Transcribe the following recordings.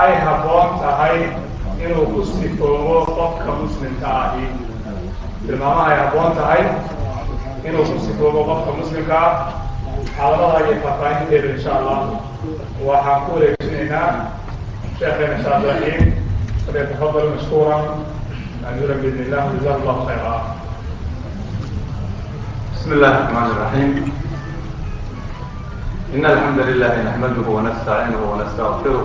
ay habboon tahay inuu ku sifoobo qofka muslimka ahi tilmaamaha ay habboon tahay inuu ku sifoobo qofka muslimka ah xaaladaha iyo faafaahinteeda insha allah waxaan ku wareejinaynaa sheekheena shaab raxiim falyatafadal mashkuura ajura biidn illah jaza allahu khayra bismi illahi raxmaan iraxiim in alxamdu lilahi naxmaduhu wanastaciinuhu wanastaqfiruh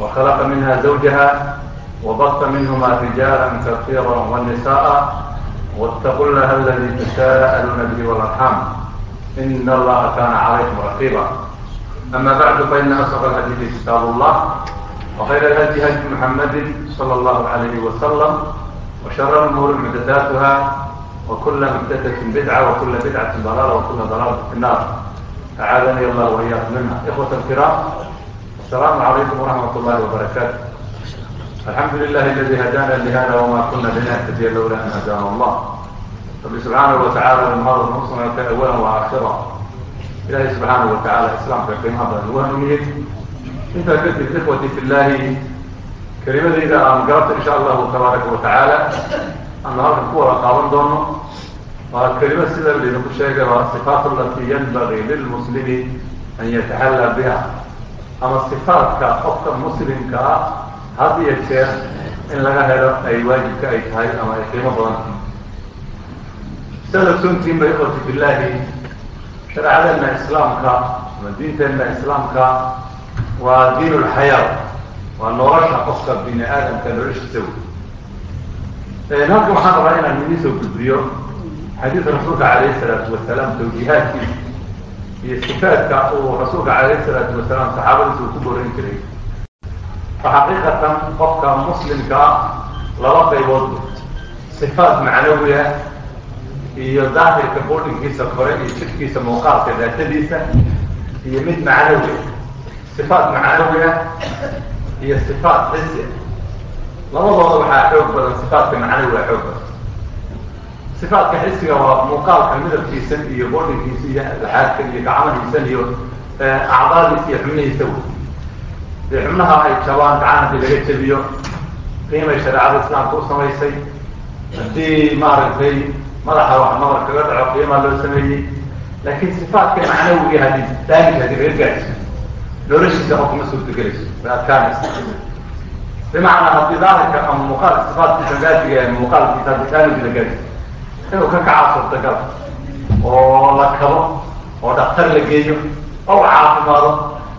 وخلق منها زوجها وبط منهما رجالا كثيرا ونساء واتقوا الله الذي تساءلون به والارحام ان الله كان عليكم رقيبا اما بعد فان اصدق الحديث كتاب الله وخير الهدي هدي محمد صلى الله عليه وسلم وشر الامور محدثاتها وكل محدثه بدعه وكل بدعه ضلاله وكل ضلاله في النار اعاذني الله واياكم منها اخوه الكرام السلام عليكم ورحمة الله وبركاته الحمد لله الذي هدانا لهذا وما كنا لنهتدي لولا أن هدانا الله رب سبحانه وتعالى المرض نصنا كأولا وآخرة إلهي سبحانه وتعالى إسلام في قيمة الوانيه إنت كنت إخوتي في الله كلمة إذا أنقرت إن شاء الله تبارك وتعالى أن هذا القوة قابل دونه وكلمة سيدة اللي نقول التي ينبغي للمسلم أن يتحلى بها ama sifaatka qofka muslimka ah had iyo jeer in laga helo ay waajibka ay tahay ama ay qiimo badan tahay. Sida suntiin bay qoti billaahi. Shareecadeenna islaamka ama diinteenna islaamka waa diin ulxayaa waa nolosha qofka bini aadamka noloshiisa wey halka waxaan rabaa inaan idiin soo gudbiyo xadiidka rasuulka calayhi salaatu wasalaam tawjihaadkiisa iyo sifaadka uu rasuulka calayhi salaatu wasalaam saxaabadiisa uu ku borin jiray. Faxaqiiqatan qofka muslimka laba qaybood sifaat macnawiya iyo daahirka boodhinkiisa kore iyo jidhkiisa muuqaalka daatadiisa iyo mid macnawiya. Sifaat macnawiya iyo sifaat xisi labadooda waxaa xoog badan sifaatka macnawiga xoog badan sifaatka xisiga waa muuqaalka midabkiisan iyo boodhinkiisa iyo laxaadkan iyo gacmahiisan iyo acdaadiisa iyo xubnihiisa wey dee xubnaha ay jabaan gacan haddii laga jabiyo qiimay shareecada islaamka u samaysay. Haddii maaragtay madaxa wax madar kaga dhaco qiimaa loo sameeyey laakiin sifaatka macnawiga haddii daamij haddii laga gaadhiso noloshiisa qofka ma suurtagelayso way adkaanaysa bimacnaa haddii daahirka ama muuqaal sifaadkiisa daatiga muuqaalkiisa haddii daamij la gaadhiso inuu ka kacaa suurtagal oo la kabo oo dhaktar la geeyo oo caafimaado.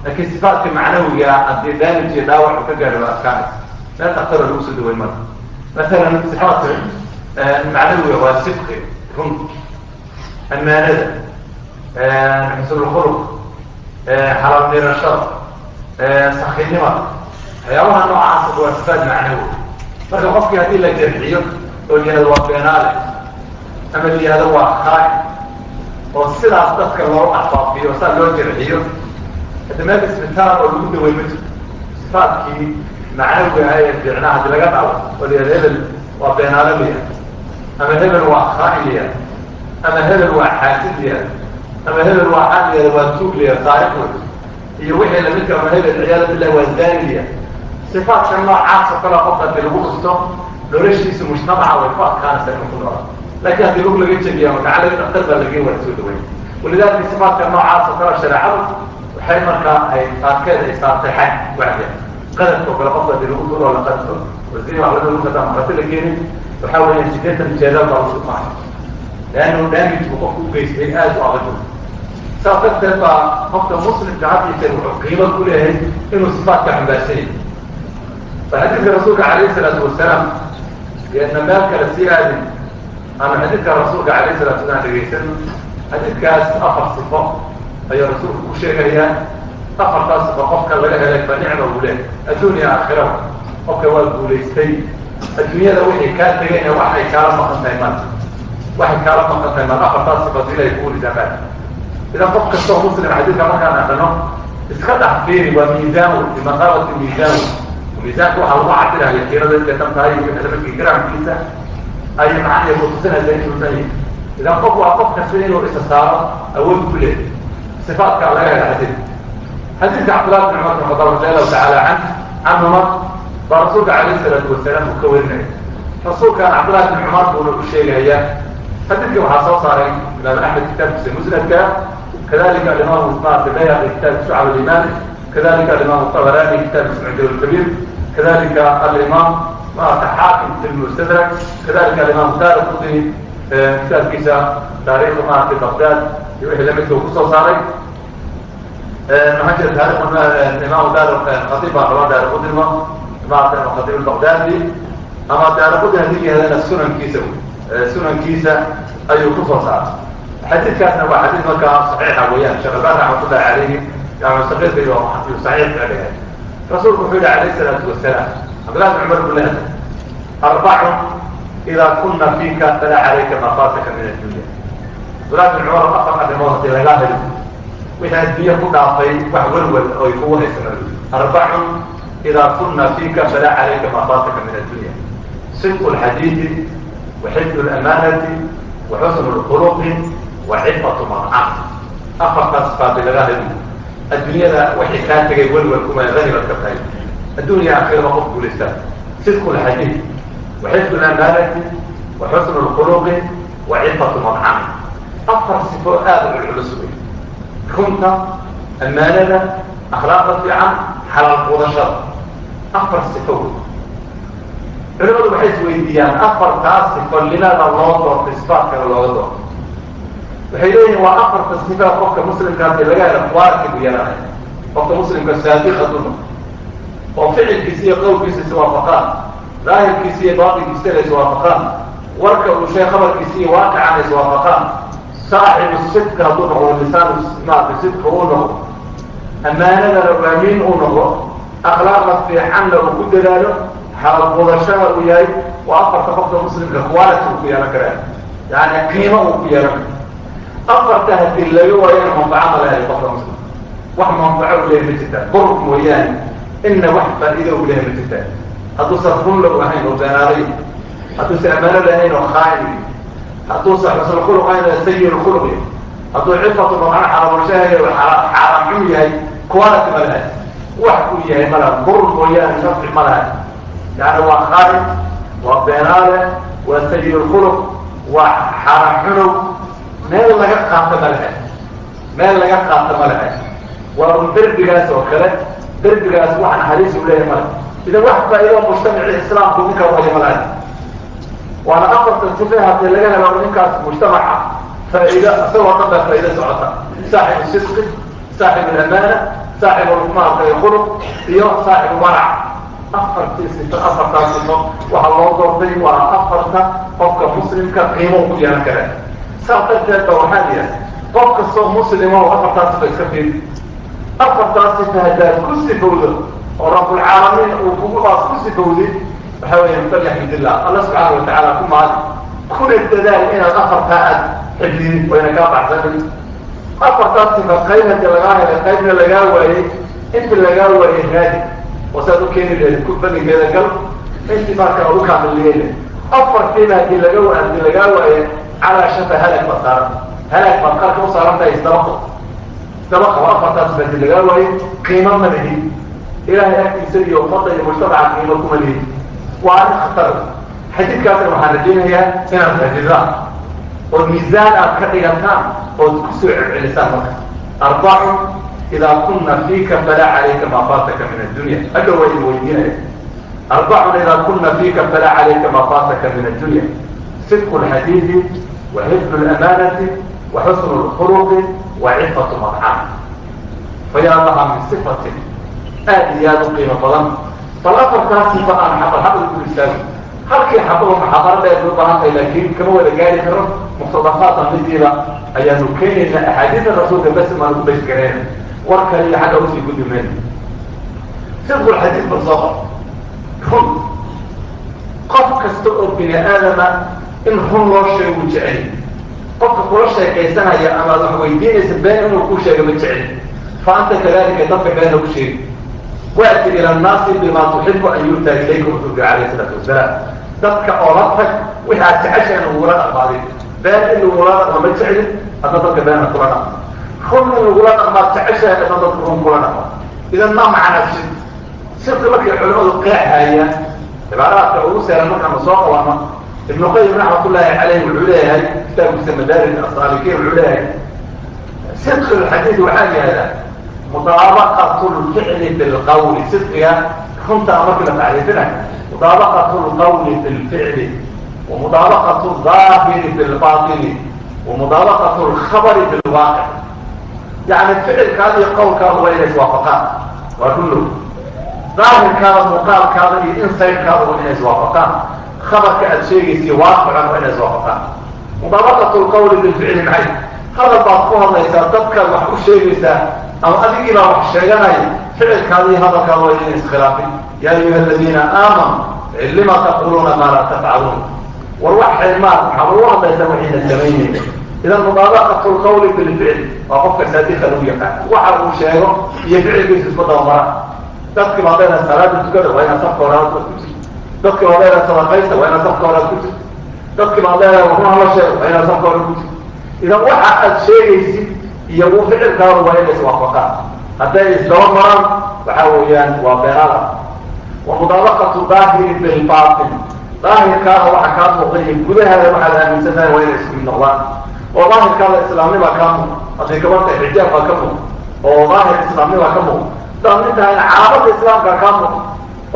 Laakiin sifaatka macnawiga haddii daamij iyo dhaawac uu ka gaadho waa adkaanaysa. Meel dhaktaro lagu soo daweyn mara masalan sifaatka macnawiga waa sidqi run amaanada xusnulkhuluq xalaal miirashada sakinimada waxyaabaha noocaasa waa sifaad macnawi. Marka qofkii haddii la jarxiyo oo yihahdo waa beenaale ama liyaado waa khaani oo sidaas dadka loogu axbaabiyo saa loo jarciyo. Hadda meel isbitaal oo lagu daway ma jirto isbitaalkii macnawiga aha ee fiicnaa haddii laga dhaco oo layihahdo hebel waa beenaale liya. Ama hebel waa khaani liya. Ama hebel waa xaasid liya. Ama hebel waa caan liya waa tuug liya saariq wey iyo wixii lamidka ama ah hebel ciyaadu bilah waa zaani liya. Sifaadka noocaas oo kale qofka hadi lagu dhusto noloshiisa mujtamaca way ku adkaanaysa inu ku noolaa laakiin haddii lug laga jebiya oo gacala dhaqtar baa laga waa soo dhaweyn walidaalika sifaadka noocaas oo kala shareecadu waxay markaa ay qaarkeeda ay saarteexeen wacdiga qadarka oo kale qofka haddii lagu duloo la qadto wasii wax laga lagu qadaa marati la keenin waxa weeyaan sideetan jeedal baa lagu maayo leannu daamijku qofku u geystay aad u adag saas darteed baa qofka muslimka haddiisee wuxuu qiimo ku leeyahay inuu sifaadka xambaarsanay ba xadiidka rasuulka calayhi salaatu wasalaam iyo na meel kale sii aadin ama xadiidka rasuulka alayh salatu salaam dhegaysan xadiidkaas afar sifo ayuu rasuulku ku sheegayaa afartaas sifo qofka laga helay fa nicma buu leh adduunya aakhira qofka waa guulaystay adduunyada wixii kaa tegayna waxay kaala maqan tahay maanta waxay kaala maqan tahay maanta afartaas sifo haddii ilaahay kugu lisaamaan idan qof kastoo muslim xadiidka markaan aqano iska dhex fiiri waa miisaanu bimaqaabati miisaanu miisaanka waxaa lagu cabiraya kiirada inta tan tahay ay macnaha kutusinaysa inuusan yahay idan qof waa qof kasta inuu isa saaro awood ku leh sifaadka laga hela xadiid xadiidka cabdillahi bin cumar bin khadaab radi allahu tacaala can canhuma baa rasuulka calayhi salaatu wasalaam uu ka warinaya rasuulkan cabdillahi bin cumar buuna u sheegaya xadiidka waxaa soo saaray imaam axmed kitaabkiisa musnadka kadalika alimaam ismaarka bayhaqi kitaab shucab aliman kadalika alimaam tabarani kitaab ismucjab alkabiir kadalika alimaam maarata xaakim fi lmustadrak kadalika alimaam daar qudni kitaabkiisa taariikh maarata bagdad iyo wixii lamidka uu ku soo saaray. Maxaa jira taarikh imaam daar khatiib baa qabaa daar qudnima maarata khatiib albagdadi ama daar qudni haddii yihadana sunankiisa sunankiisa ayuu ku soo saaray. Xadiidkaasna waa xadiid markaa saxiixa weeyaan sheekh albani raxmatullahi calayhi jaamic saqiirka iyo saxiix ka dhigay rasuulku wuxuu yihi calayhi salaatu wasalaam cabdillah bin cumar buu leehay arbacu idaa kuna fiika tala calayka maa faataka min addunya. Cabdillah bin cumar afar arrimood haddii lagaa heli wixii adduunya ku dhaafay wax welwel oo ay kugu haysan arbacu idaa kuna fiika tala calayka maa min addunya. Sidqu lxadiidi wa lamaanati wa lkhuluqi wa cifatu manca afartaas baa lagaa heli adduunyada waxay kaa tegay welwel kuma ranibad ka tahay addunya akhiro qof guulaysta sidqu lxadiid wa xifdu lamaanati wa xusnu lkhuluqi wa cifatu madcami afar sifoo aada u culus wey runta ammaanada akhlaaqda fiican xalaal qudashada afar sifo wey culimadu waxay isweydiiyaan afartaas sifo limada loo doorto isbaatkana looga doorto waxay leeyihiin waa afarta sifaa qofka muslimkaasi laga hela waarkigu qofka muslimka oo ficilkiisa iyo qowlkiisa iswaafaqaan. Daahirkiisa iyo baatinkiisana iswaafaqaan. Warka uu sheeg khabarkiisa iyo waaqicana iswaafaqaan. Saaxibu sidka hadduu noqdo lisaan maarata sidka uu noqdo. Ammaanadana aamiin uu noqdo. Akhlaaqda fiicanna uu ku dadaalo. Xalaqudashada uu yahay. Waa afarta qofka muslimka quality uu ku yeelan karaa. Yani qiimo uu ku yeelan kara afarta haddii laga waayana manfaco ma muslim wax manfaco u lehay ma mooyaane ina wax faa'iido u lehay ma jirtaan hadduusan run low ahayn oo beenaaday hadduusan ammaano lahayn oo khaain hadduusan xusn khuluq ahayn oo sayi khuluq yahay hadduu cifatu macna xalaabulshahay xaaraan xun yahay quality ma lehay wax uu yahay ma laha bur mooyaane nafci ma lahay yani waa khaain waa beenaale waa sayi khuluq waa xaaraan xunow meel laga qaato ma lehe meel laga qaato ma lehe waa un derbigaas oo kale derbigaas wax naxariis u leeyahay male idan wax faa'ido mujtamaci islaamku ninka waya ma lehe waana afartan sife haddii laga helo ninkaas mujtamaca faa'ido isagoo dhan baa faa'ido socota. Saaxibu sidqi saaxibu alamaana saaxibu maaragtay khuluq iyo saaxibu warac afartii sifo afartaa sifo waxaa loo doortay waa afarta qofka muslimka qiimo ku yeelan kara. Saas darteed ba waxaa yiha qof kastoo muslima oo afartaa sifa iska fiiri afartaa sifa haddaad ku sifowdo oo rabbulcaalamiin uu kugu aas ku sifowdi waxa weya falyaxmidillah alla subxaana watacaala ku maadi kuna dadaal inaad afartaa aad xifdidid wayna kaa baxsanin. Afartaa sifa qayb haddii lagaa helay qaybna lagaa waayey inta lagaa waayey raadi oo saad u keeni lahayd kubanigeeda gal intii marka ugu kaamiliyeena afartiiba haddii laga haddii lagaa waaye calaa shafa halag baad saaran. Halag baad qarka u saaran tahay isdabaqo isdabaqo afartaas ba haddii lagaa waaye qiimo ma lihi ilahay agtiisa iyo ummadda iyo mujtamaca qiimo kuma lihi waa arrin khatar. Xadiidkaasna waxaan rajaynayaa inaad xajidaan oo miisaan aad ka dhigataan ood ku soo celcelisaan marka. Arbacun idaa kuna fiika falaa calayka maa faataka min addunya hadda waa idin weydiinaya. Arbacun idaa kuna fiika falaa calayka maa faataka min addunya sidqu lxadiidi wa xifdu lamaanati wa xusnu lkhuluqi wa cifatu madcam fayaa laha min sifatin aad iyo aad u qiimo badan bal afartaa sifa aan xabal xabal ku istaago halkii xabado maxaabaro dheer u baahan tahay laakiin kama wada gaari karo muqtadafaatan midiiba ayaanu keenayna axaadiida rasuulka bas maanu ku basgareen warka iyo xagga u sii gudbi mayno sidqulxadiid bal soo qor run qof kasta oo bini aadama in run loo sheego jecel qofka kula sheekaysanaya ama ad wax weydiinaysa been inuu ku sheego ma jecel. Fa anta kadalika dadka beena u sheegi. Waati ila annaasi bima tuxibu an yu'taa ilayka usubi calayh isalaatu wasalaam. Dadka oo la tag wixi aad jecesha in lagula dhaqmaadin been in lagula dhaqma ma jeclin hadda dadka beena kula dhaqma. Run in lagula dhaqmaad jeceshahay hadda dadka run kula dhaqma. Idan ma macna sid sidka markay culimadu qeexayaan cibaaraadka ugu seeran markaanu soo qabano ibnu qayim raxmatullaahi caleyh wuxuu leeyahay kitaabkiisa madaarij asaalikiin wuxuu leeyahay sidqi lxadiid waxaa yihahdaa mudaabaqatu lficli bilqawli sidqiga runtaa markii la tacriifinayo mudaabaqatu lqawli bilficli wa mudaabaqatu daahiri mudaabaqatu lkhabari bilwaaqic yani ficilkaada iyo qawlkaada waa inay iswaafaqaan waa kullo daahirkaada muuqaalkaada iyo insaydkaada waa inay iswaafaqaan habarka aada sheegaysa waaqican waa inay iswaafaqaan mudaabaqatu lqawli bilficli maxay hadal baad ku hadlaysaa dadkaad wax u sheegaysaa ama adigii baa wax sheeganaya ficilkaada iyo waa inay iskhilaafin. Ya ayuha aladiina aamanu lima taquluuna maa laa tafcaluun war wax xilmaad maxaa lagu hadlaysaa waxayna samaynayna idan mudaabaqatu lqawli bilficl waa qofka saadiqa lagu yaqaan. Waxa uu sheego iyo ficilkiisa isku dabamara. Dadki baa leedahay salaada tukada waa inaad safka horaad dadki baa leedahay sadaqaysta waa inaad safka horaad ku jirto dadki baa leedahay runaha la sheego waa inaad safka horaad ku jirto idan waxa aad sheegaysid iyo uu ficilkaadu waa inay iswaafaqaan. Hadday isdaba maraan waxa weeyaan waa beenada wa mudaabaqatu daahiri bilbatin daahirkaada waxa kaa muuqday gudahaada waxaad aaminsan tahay waa inay isku mid noqdaan oo daahirkaada islaamnima kaa muuq hadday gabadha xijaab baa ka muuq oo daahir islaamnima ka muuq islaamnintahayna calaamada islaamka kaa muuq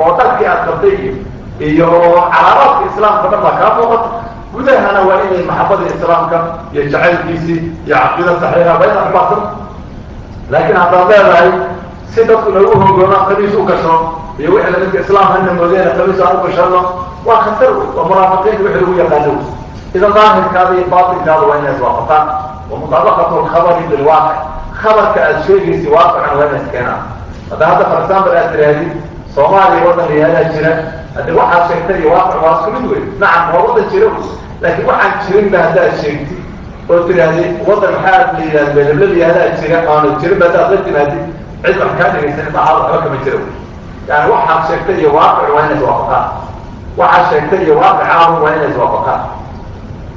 oo dharkii aad qabtay iyo iyo calaamaadka islaamka dhan baa kaa muuqata. Gudahana waa inay maxabadii islaamka iyo jacaylkiisii iyo caqiida saxiixa ba inaad xubaasan laakiin haddaad leedahay si dadku nagu hogoonaan qabiis u gasho iyo wixii lamidka islaam hana moodeena qabiis aan u gashano waa khatar wey waa munaafiqiinta wixii lagu yaqaano. Idan daahirkaada iyo baatinkaada waa inay iswaafaqaan wa mudaabaqatu lkhabari bilwaaqic khabarka aada sheegaysa waaqican waa inay iskeenaan. Hadda hadda for example aad tirahdid soomaaliya waddan layihahdaa jira haddi waxaad sheegtay iyo waaqic waa isku mid wey nacam waa waddan jira laakiin waxaan jirin ba haddaad sheegtid oo tirahdid waddan maxaa la yidhahda beelebla layihahdaa jira aanu jirin ba haddaad la timaadid cid wax kaa dhegaysan dacaad waxba kama jira wey yani waxaad sheegtay iyo waaqic waa inay iswaafaqaan waxaad sheegtay iyo waaqicaahu waa inay iswaafaqaan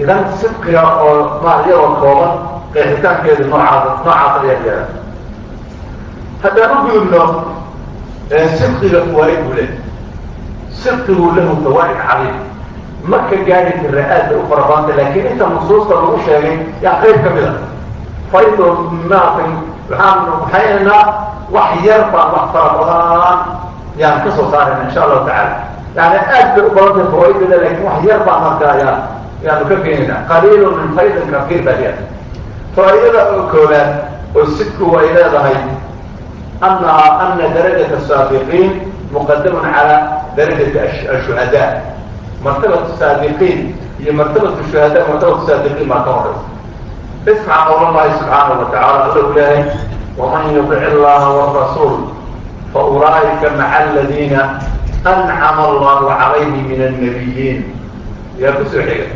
idan sidqiga oo ma iyadoo kooban qeexitaankeedu noocaas noocaas ayaa yeela haddaan u gudubno sidqiga leehay sidqigu lahu fawaaid cadiim. Ma ka gaari kara aad bay u fara badantay laakiin inta nusuusta lagu sheegay yaa qayb ka mid a faydo maartay waxaan waxaynaynaa wax yar baan wax fara badan. Yaan ka soo saarayna insha allahu tacala yani aad bay u badantay fawaaidda laakiin wax yar baan markaa yaa yaanu ka keenayna. Qaliilu min faydin kafiir baa liya faaidada oo koobaad oo sidku ay leedahay anaha ana darajat asaabiqiin muqadamun cala darajati ashuhadaa martabatu saabiqiin martabatu martabatu saabiqiin baa ka horaysa ismac qowl allahi subxaanahu watacala alla u lehay waman yudic illaha warasuul faulaa'ika maca aladiina ancama allahu calayhi min annabiyiin yaa ku soo xiga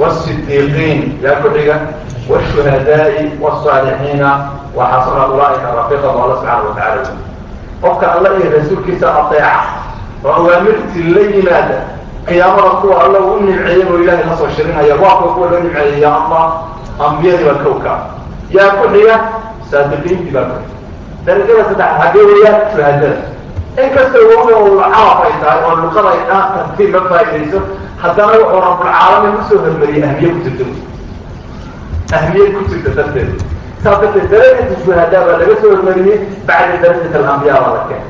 wasidiiqiin yaa ku xiga wshuhadaai wsaalixiina waxasuna ulaaika rafiiqa bu alla subxaana watacala qofka alla iyo rasuulkiisa adeeca oo awaamirtii la yimaada qiyaamada kuwa alla u nimceeyey oo ilahay la soo shirinaya waa kuwa loo nimceeyey ya allah ambiyadii baa kowka yaa ku xiga saadiqiintii baa ku xiga. Darajada saddex hagee weeyaan shuhadada. Inkastoo wawaa carab ay tahay oo luqada ay dhaan tartiib ma faaidayso haddana wuxuu rabbulcaalamiin u soo hormariyey ahmiye ku jirta. Ahmiye ku jirta darteed. Saas darteed darajat shuhadaa baa laga soo hormariyey bacda darajat alambiya baa la keenay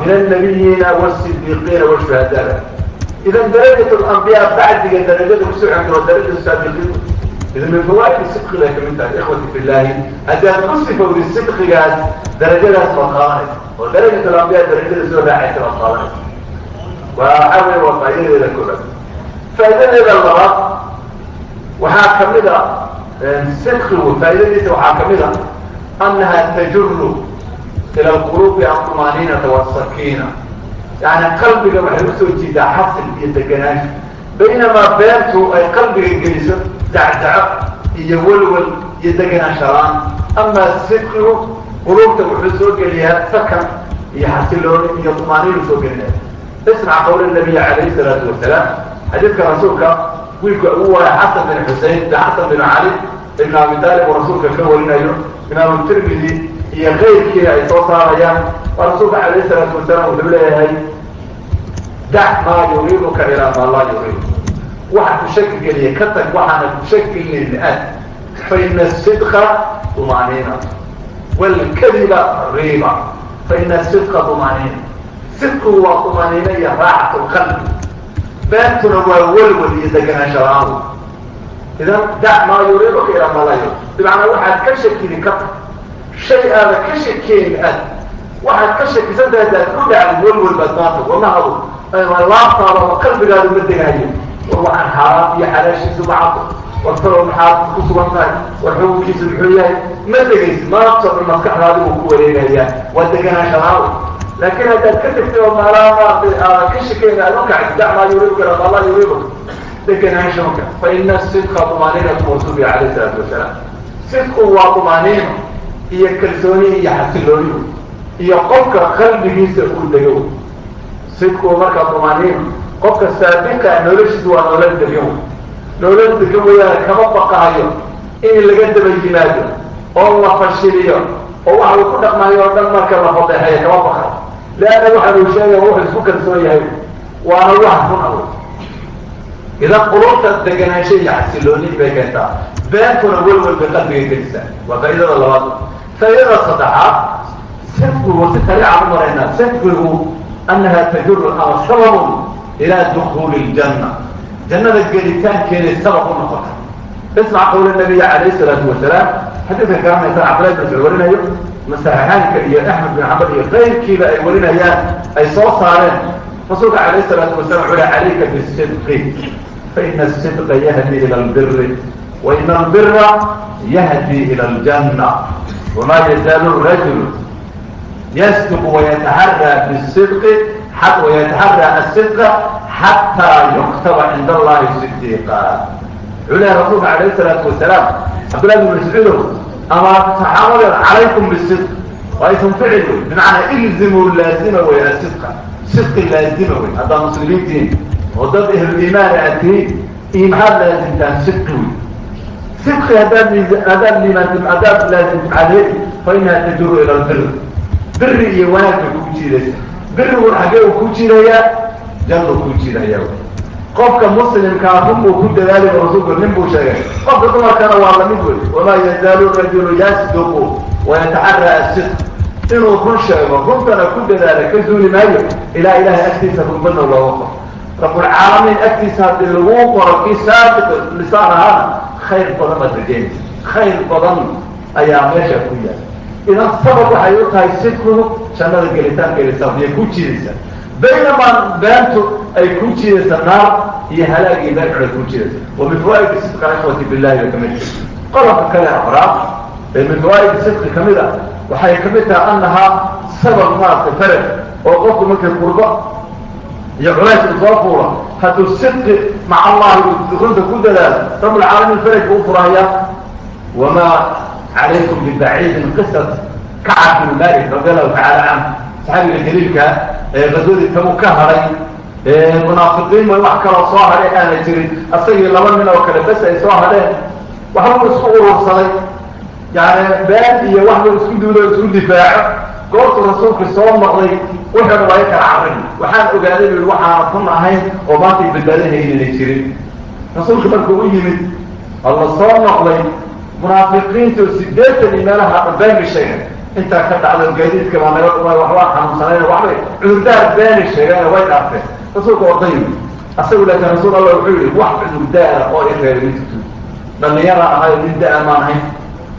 min annabiyiina wasidiiqiina washuhadaada idan darajat alambiya bacdiga darajada ku soo xigtoo darajat saadiqiin idan min fawaaid sidqi bay ka mid tahay ikhwati fi llahi haddaad ku sifowdi sidqigaas darajadaas baad qaadanaysa oo darajat alambiya darajada soo raacaysa baad qaadanaysa waa xawey waa faa'idadeeda koobaad faa'idadeeda labaad waxaa ka mid a sidqigu faa'iidadiisa waxaa ka mid a annaha tajuru ila alquluubi alطumaaniinata wasakiina yani qalbiga waxay u soo jiidaa xasil iyo deganaansho baynamaa beentu ay qalbiga geliso dacdaco iyo welwel iyo deganaanshalaan amaa sidqigu quluubta wuxuu soo geliyaa sakan iyo xasilooni iyo طumaaniinu soo gelinaya ismac qawla nabiy calayhi salaatu wasalaam xadiidka rasuulka wiilka ugu waaya xasan bin xusein xasan bin cali ibn abi taalib uu rasuulka ka warinayo imaamu tirmidi iyo kayrkiina ay soo saarayaan. Waa rasuulka alayh salaatu wasalaam wuxuu leeyahay dac maa yuriibuka ilaa maa laa yuriibu waxaa ku shaki geliya ka tag waxaana ku shakigelin aad faina sidqa umaaniina wlkadiba riiba. Faina sidqa umaaniina sidqigu waa umaaniina iyo raaxat lqalbi beentuna waa welwal iyo deganaansha la'aan idan dac maa yuriibuka ilaa maa laa yuriib. Bimacnaa waxaad ka shakidi ka tag shay aada ka shakeyn aad waxaad ka shakisan tahay daad ku dhacdi welwel baad maanta wadnahadu laabtaada oo qalbigaadu ma degahayo war waxaan xaaraam iyo xalaashiisu macado war talo maxaad ku sugan tahay war xukunkiisu muxuu yahay ma degaysi maanta dhan maskaxdaadi uu ku wareegayaa waa deganaanshalaaw laakiin haddaad ka tegtay oo maalaa maartay aadan ka shakeyn aad ukacdi dac maa yuriibuka ila maa laa yuriibuka deganaanshoka fa ina sidqa طumaaniinatu rasuuli calayh salaatu wasalaam sidqu waa طumaaniino iyo kalsooni iyo xasiloonihu iyo qofka qalbigiisa uu dego. Sidku marka طumaaniino qofka saabika noloshiisu waa nolol degan nolol degan wayaana kama baqahayo in laga daba yimaado oo la fashiliyo oo waxa uu ku dhaqmayo o dhan marka la fadeexeeyo kama baqayo leanna waxa uu sheegaya wuxuu isku kalsoon yahay waana wax run aw idan qulubta deganaansho iyo xasilooni bay keentaa beentuna welwel bay qalbiga gelisaa. Waa faaidada labaad faaidada saddexaad sidqigu si kaliican u maraynaa sidqigu annaha tajuru ama sababun ilaa dukuuli ljanna jannada gelitaankeeday sabab u noqota ismac qawla nabiy calayh salaatu wasalaam xadiidka garanaysa cabdillahi bin mascuud warinayo masaxaxaanka iyo axmed bin xambal iyo kayrkiiba ay warinayaan ay soo saareen rasuulka calayh salaatu wasalam wuxuu leh calayka bisidqi faina asidqa yahdi ila albiri waina albira yahdi ila aljanna wama yazaalu rajulu yasduq wayataxarى bisidq wayataxarى asidqa xataa yuktaba cind allahi sidiqa wuxuu lehay rasuulka alayh salaatu wasalaam cabdillahi bin mascuudow ama saxaabadeed calaykum bisidq waa aysan ficil wey bimacnaa ilzimuu laazima wey asidqa sidqi laazima wey haddaad muslimiintihiin oo dad ahluliimaan aad tihiin iyo maxaad haddaad haddaad liimaantim haddaad laazimtim caleyh fa inaha tajuru ila lbir biri iyo wanaag bay kuu jiidaysa birigun xaggee uu ku jidayaa jannu ku jidayaa qofka muslimkaa run buu ku dadaaliba rasuulku nin buu sheegay qofka dumarkana waa la mid wey wamaa yazaalu rajulu yasduqu wayataxarى asidq inuu run sheego runtana ku dadaala ka zuuli maayo ilaa ilahay agtiisa runbana looga qoro rabulcaalamiin agtiisa haddii lagu qoro kii saadiq lisaan ahaana khayr badan baad rajeynaysa khayr badan ayaa meesha ku yaalla idan sabab waxay u tahay sidkudu jannada gelitaankeeda sababiyay ku jiidaysaa baynamaa beentu ay ku jiidaysa naar iyo halaagii beercud ay ku jiidaysa. Wa min fawaaidi sidqa ikhwati billahi bay ka mid qodobka kale afraad ee min fawaaidi sidqi ka mid a waxay ka mid tahay annahaa sabab maaragtay faraj oo qofku markay qurbo iyo culays u soo fuula hadduu sidqi maca allahi runta ku dadaalo rabbulcaalamiin faraj buu u furahayaa wamaa calaykum bibaciidin qisat kacab binu malik radi allahu tacala canhu saxaabiga jaliilka ee qaswadii tabu ka hadhay munaafiqiin way wax kaloo soo hadhay aana jirin. Asagii laba nin oo kale bes ay soo hadheen. Waxbuu isku urursaday yani been iyo waxbuu isku duulo isku goortuu rasuulka soo noqday wuxuuna laga kala carrin waxaan ogaaday bu waxaana kun ahayn oo maantay badbaadahaynana jirin. Rasuulka markuu u yimid alla soo noqday munaafiqiintu sideetan iyo meelaha beeni sheegeen intaa ka dhacdo gaadiidka baa naga dhumay waxbaa xanuunsanayn waxbay cudurdaar beeni sheegeen way dhaarteen rasuulka ordayu asagu laakiin rasuul allah wuxuu yihi wax cudurdaara oo ireeray ma jirto. Dhalinyara ahay nin da- maan ahayn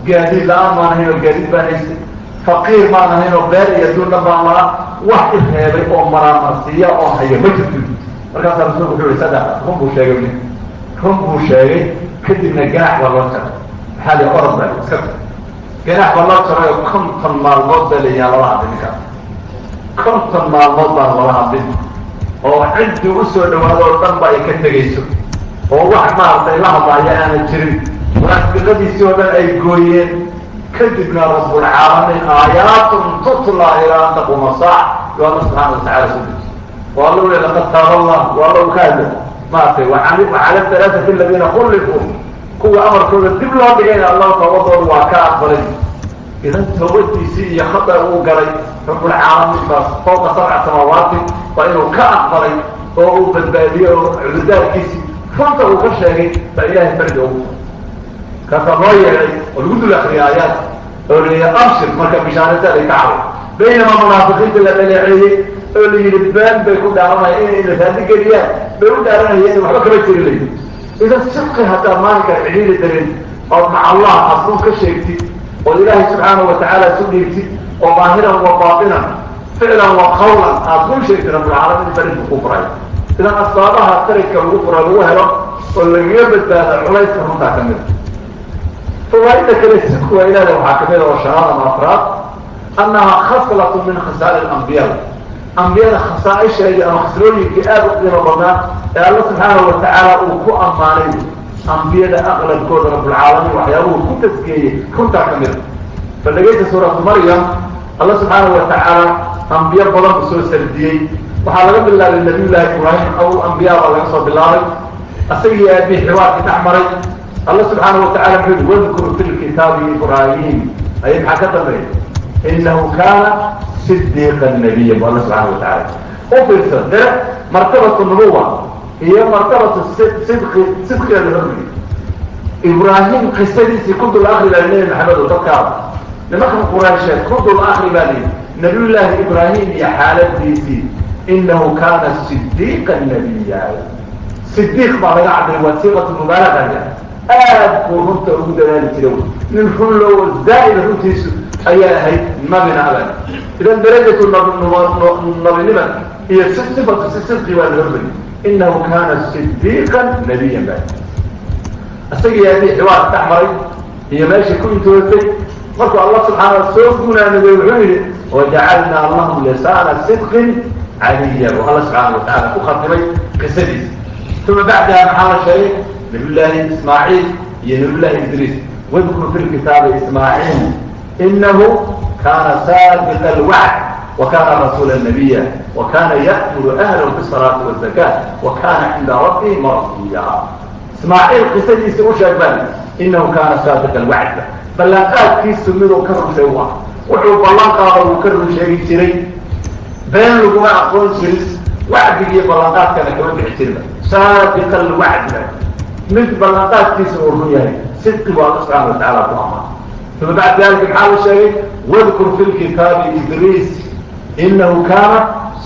gaadiid la'aan maan ahayn oo gaadiid baan haystay faqiir maan ahayn oo beer iyo duulna baan laha wax ireebay oo maraamarsiiya oo hayo ma jirto. Markaasaa rasuulku wuxuu yihi saddex run buu sheegay nin run buu sheegay kadibna ganaax baa loo jaray. Maxaa li orod ba iska ganax ba loo jarayo konton maalmood baa layaha lala hadlin ninkaas konton maalmood baan lala hadlin oo ciddii u soo dhawaado oo dhan ba ay ka tegayso. Oo wax maaragtay la hadlaaya aana jirin. Munaafiqadiisii oo dhan ay gooyeen kadibna rabbulcaalamiin aayaatun tutla ilaa an taquma saac. Yo subxaana watacala su deji oo alla laqad taaba allah. Waa alla ka hadla maaragtay wacala halaaثati aladiina khulifuu kuwa amarkooda dib loo dhigayna allah toobadooda waa ka aqbalay. Idan toobadiisii iyo khata uu galay rabbulcaalamiin baa fawqa sabca samaawaati waa inuu ka aqbalay oo uu badbaadiyo oo cudurdaarkiisii runta uu ka sheegay baa ilahay fardi ugu. Kaasaa loo yeelay oo lagu dul akriyay aayaad oo la yihi abshir marka bishaarataada ka cabo baynama munaafiqiinta la dhaleeceeyey oo la yihi been bay ku dhaaranaya inay nasaadi geliyaan bay u dhaaranayeen waxba kama jiri layi idan sidqi haddaa maalinkaa cidhiiri darin ood maca allah asrun ka sheegtid ood ilaahay subxaana watacaala isu dhiigtid oo daahiran wa baatinan ficlan wa qawlan aad run sheegtid rabbulcaalamiin barinka ku furay. Idan asbaabaha taridka lagu fura lagu helo oo lagaga badbaado culayska runtaa ka mida fawaaida kale sidku waa ilaada waxaa kamida oo shanaad ama afraad annaha khaslatu min khisaali lambiya ambiyada khasaaisheedii ama khaslooyinkii aada u qiimo badnaa ee alla subxaana watacaala uu ku ammaanay ambiyada aqlabkooda rabbulcaalamiin waxyaabuhu ku tasgeeyey runtaa ka mida bal dhegaysta suuratu maryam alla subxaana watacaala ambiyo badan u soo sardiyey waxaa laga bilaabay nabiy llaahi ibraahim awl ambiyaa baa laga soo bilaabay asagii aabii xiwaarkii dhex maray alla subxaana watacala muxuu yihi wadkur fi lkitaabi ibraahim ayay maxaa ka dambeeya inahu kaana sidiiqa nabiya bu alla subxaana watacala u fiirsa dere martabatu nubuwa iyo martabatu sidqi sidqigeeda hormigi ibraahim qisadiisii ku dul baa nebi maxamed oo dadkaada nimankan quraysheed ku dul baa lihi nabiyullaahi ibraahim iyo xaaladiisii inahu kaana sidiiqa nabiya sidiiq baa laga cabdiray waa siiqatu mubaalaga aad buu runta ugu dadaali jira nin run loo zaa'ida runtiisu ayaa ahayd nabina aban idan darajatu nabinima iyo sifatu si sidqi baa la hormari inahu kaana sidiiqan nabiyan ba isagii aadii xiwaar dhex maray iyo meeshii ku intootay markuu allah subxaana soo gunaanagay wuxuu yihi wajacalnaa lahum lisaana sidqin caliya. Bu alla subxaana watacala ku khatimay qisadiisa. Uma bacdaha maxaa la sheegay nabiy llaahi ismaaciil iyo nabiy llahi idriis wadkur fi lkitaabi ismaaciil inahu kana saabiqa alwacd wa kana rasuula nabiya wa kana ya'muru ahlahu bisalaati wazaka wa kana cinda rabbihi mardiya ismaaciil qisadiisii u sheeg inahu kana saabiqa alwacd ballanqaadkiisu miduu ka runshay u ah. Wuxuu ballan qaado uu ka run jiray. Been laguma aqoon jirin. Wacdigiiyo ballanqaadkana kama bixi jirba saabiqa alwacd mid ballanqaadkiisa uu run yahay sidqi bu alla subxana watacala ku amaan uma bacda dalika maxaa la sheegay? Wadkur fi lkitaabi idriis inahu kaana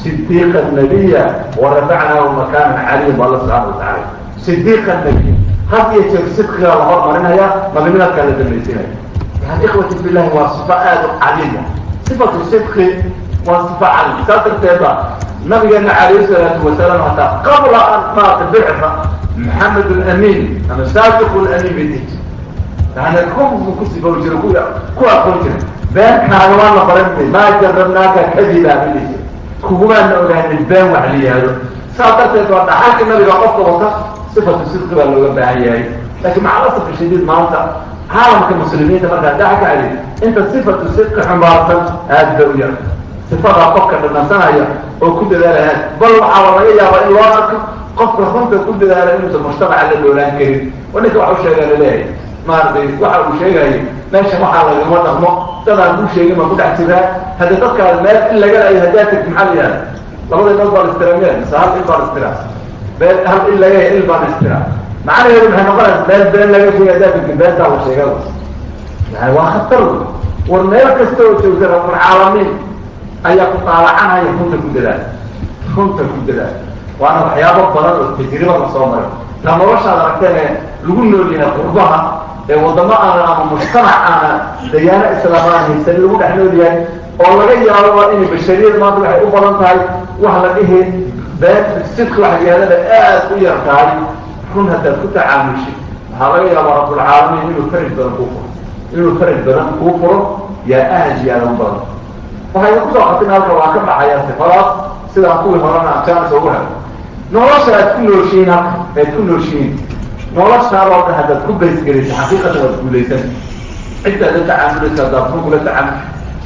sidiiqa nabiya warafacnaahu makaana caliyan bu alla subxana watacala sidiiqa nabiy. Had iyo jeer sidqigaa la hormarinaya nabinimadkaa la damaysinaya yani ikhwati billahi waa sifa aada u cadiima sifatu sidqi waa sifa cadim saas darteeda nabigeena calayhi salaatu wasalaam hataa qabla an maata bicfa maxamed alamin ama saabiq lamin bidij yani kun buu ku sifow jira ku ku aqoon jira beenkaaga waa la baran maa jarabnaaka kadiba bidij kugumaana ogaanin been wax la yihahdo saas darteed waa dhaxalka nabiga qofka wata sifatu sidqi baa looga baahan yahay. Laakiin macalasaf shadiid maanta caalamka muslimiinta markaa dhaxa ka celi. Inta sifatu sidqi xumbaarsan aada ba u yar. Sifadaa qofka dhadhansanaya oo ku dadaalaya bal waxaaba laga yaabaa in loo arko qofka runta ku dadaala inuusan mujtamaca la dhoolaan karin. Oo ninka waxa u sheegaa la leeyahay maaragtay waxa uu sheegayo meesha waxaa lagama dhaqmo. Dadaan ku sheegin baa ku dhex jiraa haddii dadkaas meel in laga layo haddaa tagti maxaa la yihahda labada il baa la istira meel mise hal il baa la istira been hal il laga il baa la istira macnaheedu maxay noqonaysa meel been laga sheegay haddaa tagti beentaa la sheegada yani waa khatar war meel kasta oo joogta rabbulcaalamiin ayaa ku daalacanaya runta ku dadaal runta ku dadaal waana waxyaabo badan oo tajriba la soo maray ta noloshaad aragteen ee lagu nool yahay qurbaha ee waddamo aana ama mujtamac aana dayaano islaamaan haysan lagu dhex nool yahay oo laga yaabo inay bashariyada maanta waxay u badan tahay wax la dhihi been sidka waxyaadada aad u yar tahay run haddaad ku tacaamushid waxaa laga yaabaa rabbulcaalamiin inuu farid badan ku furo inuu faraj badan kuu furo yaa aad iyo aada u badan waxayna ku soo qatin halka waa ka baxayaa sifadaas sidaan kuwii horena jaanis ugu helo nolosha aad ku nooshiin halka aad ku nooshiin noloshaadoo dhan haddaad ku baysgelaysa xaqiiqatan waad guulaysan. Ciddaad la tacaamulaysa haddaad run kula tacaamul.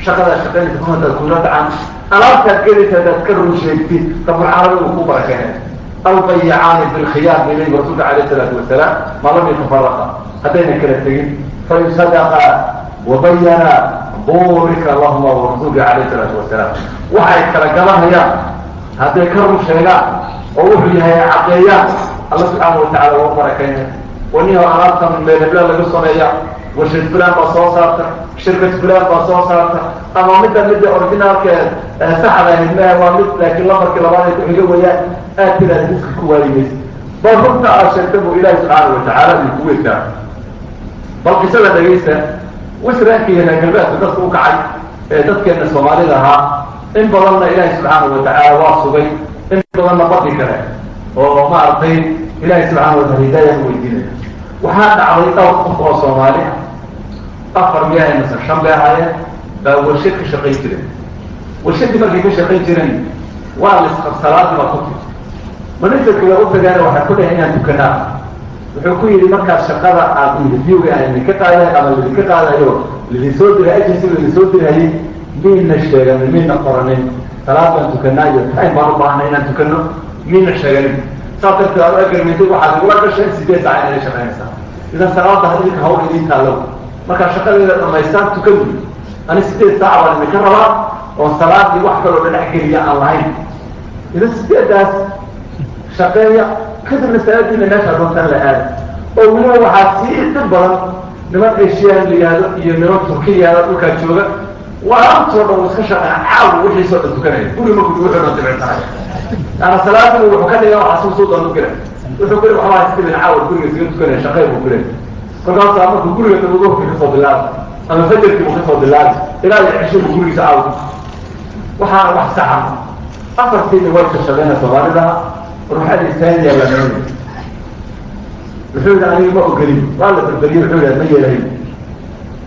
Shaqadaad shaqaynaysa run haddaad kula tacaamul. Alaabtaad gelaysa haddaad ka run sheegtid rabulcaalamiin uu ku barakeynay albayicaani bilkhiyaar leeyihi rasuulka alayh isalaatu wasalaam ma lam yatafaraqa haddayna kala tegin. Fain sadaqa wabayana burika lahuma warasuulka alayh isalaatu wasalaam waxay kala galanayaan hadday ka run sheegaan oo wuxuu yahay cadeeyaan alla subxaana watacala waa barakeyna waniho alaabtan meelebla laga sameeya warshad fulan baa soo saarta. Shirkad fulan baa soo saarta. Ama midda midda originaalkeed saxda ahayd maha waa mid laakiin lamarkii labaad ay kuxiga wayaan aad tidaad riska ku waayimaysa bal runta aad sheegta buu ilaahi subxaana watacaala uu ku weyntaa bal qisada dhegaysta wisraanka iyo reer galbeedka dadka u kacay ee dadkeena soomaalida ahaa. In badanna ilaahi subxaana watacaala waa sugay in badanna baqi kare oo maaragtay ilaahi subxaana wataala hidaaya u weydiinaya. Waxaa dhacday dhowr qof oo soomaali afar miyahay mase shan bay ahaayeen baa warshad ka shaqayn jiren warshadii markay ka shaqayn jireen waa lisqabsalaadii baa ku tiri manajerka waa u tagaana waxaa ku dhahay inaan tukanaa wuxuu ku yidhi markaas shaqada aad interviewga aan idinka qaadahay ama laidinka qaadayo laidin soo diray agency laidin soo dirhayay miina sheeganin miina qoranin salaad baan tukanaa iyo time baan u baahnay inaan tukano miina sheeganin? Saas darteed aad u agarmitay waxaad igula gashay sideed saac inay shaqaynaysaa. Idan salaada idinka hawl idiin taallo markaa shaqadeeda dhamaystaan tukan. Ani sideed saac baan idinka rabaa oo salaadii wax kaloo dhinac geliya aan lahayn. Idan sideedaas shaqeeya kadibna salaadiina meesha doontaan la aada oo weliba waxaa sii dhib badan niman asian la yihahdo iyo niman turki yihahdo dhulkaa jooga waantoo dhan iska shaqeyn caaw wixiisoo dhan tukanaya. Guri marku wuxuu dhan dibicsanaya yaana salaadii wuxuu ka dhiga waxaa suu doon u gela wuxuu kuli waxbaa istibin caawa guriga isaga tukanaya shaqey buu kule kolkaasaa markuu guriga duhurka ka soo bilaabi ama fajarkii buu ka soo bilaabi ilaa iyo cisho buu gurigiisa caawa waxaana wax saxa afartiina way kashadeen soomaalida ruuxadii taaniya la nooni wuxuu yidhi aniga ma ogolin waa la berberiye wuxuu yidhi ma yeelahay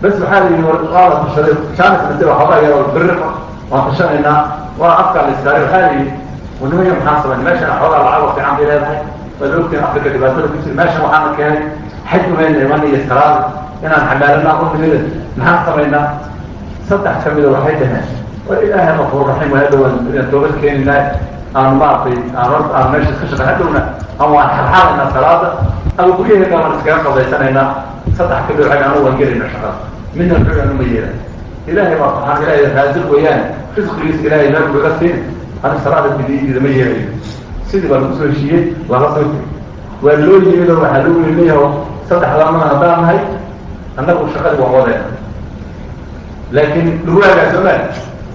bas waxaa la yidhi waa la tashaday jaanis mase waxoogaa yar birriqa waan tashanaynaa waa afkaa la iskaaray waxaa la yidhi wanimaya maxaa samayn meeshan xoogaa lacag fiican bay leedahay waad ogtiin afrika dhibaatada ku jira meeshan waxaana keenay xaj umayna iman iyo salaada inaan xamaalanaa u nimida maxaan samaynaa saddex kamida waxay dhaheen war ilaahay qafuur raxiim waa dhawaan inaan toobad keeninaa aan maaragtay aan aan meesha iska shaqeyn hadhowna ama waan xalxalaynaa salaada ama guryaheena waan iskaga qabaysanaynaa saddex ka mid waxay anu waan gelayna shaqada. Midna wuxuu anu ma yeelan. Ilaahay baa waxaan ilaahay raasiq weeyaan risqigiisa ilaahay meel buu iga siin ani salaada bidiidiida ma yeelayo. Sidii baa lagu soo heshiiyey waa la soo tegay waa loo yimid oo waxaa lagu yimi yaho saddex lamana haddaan nahay annagu shaqadii waan wadayna. Laakiin dhurwaagaa soomaali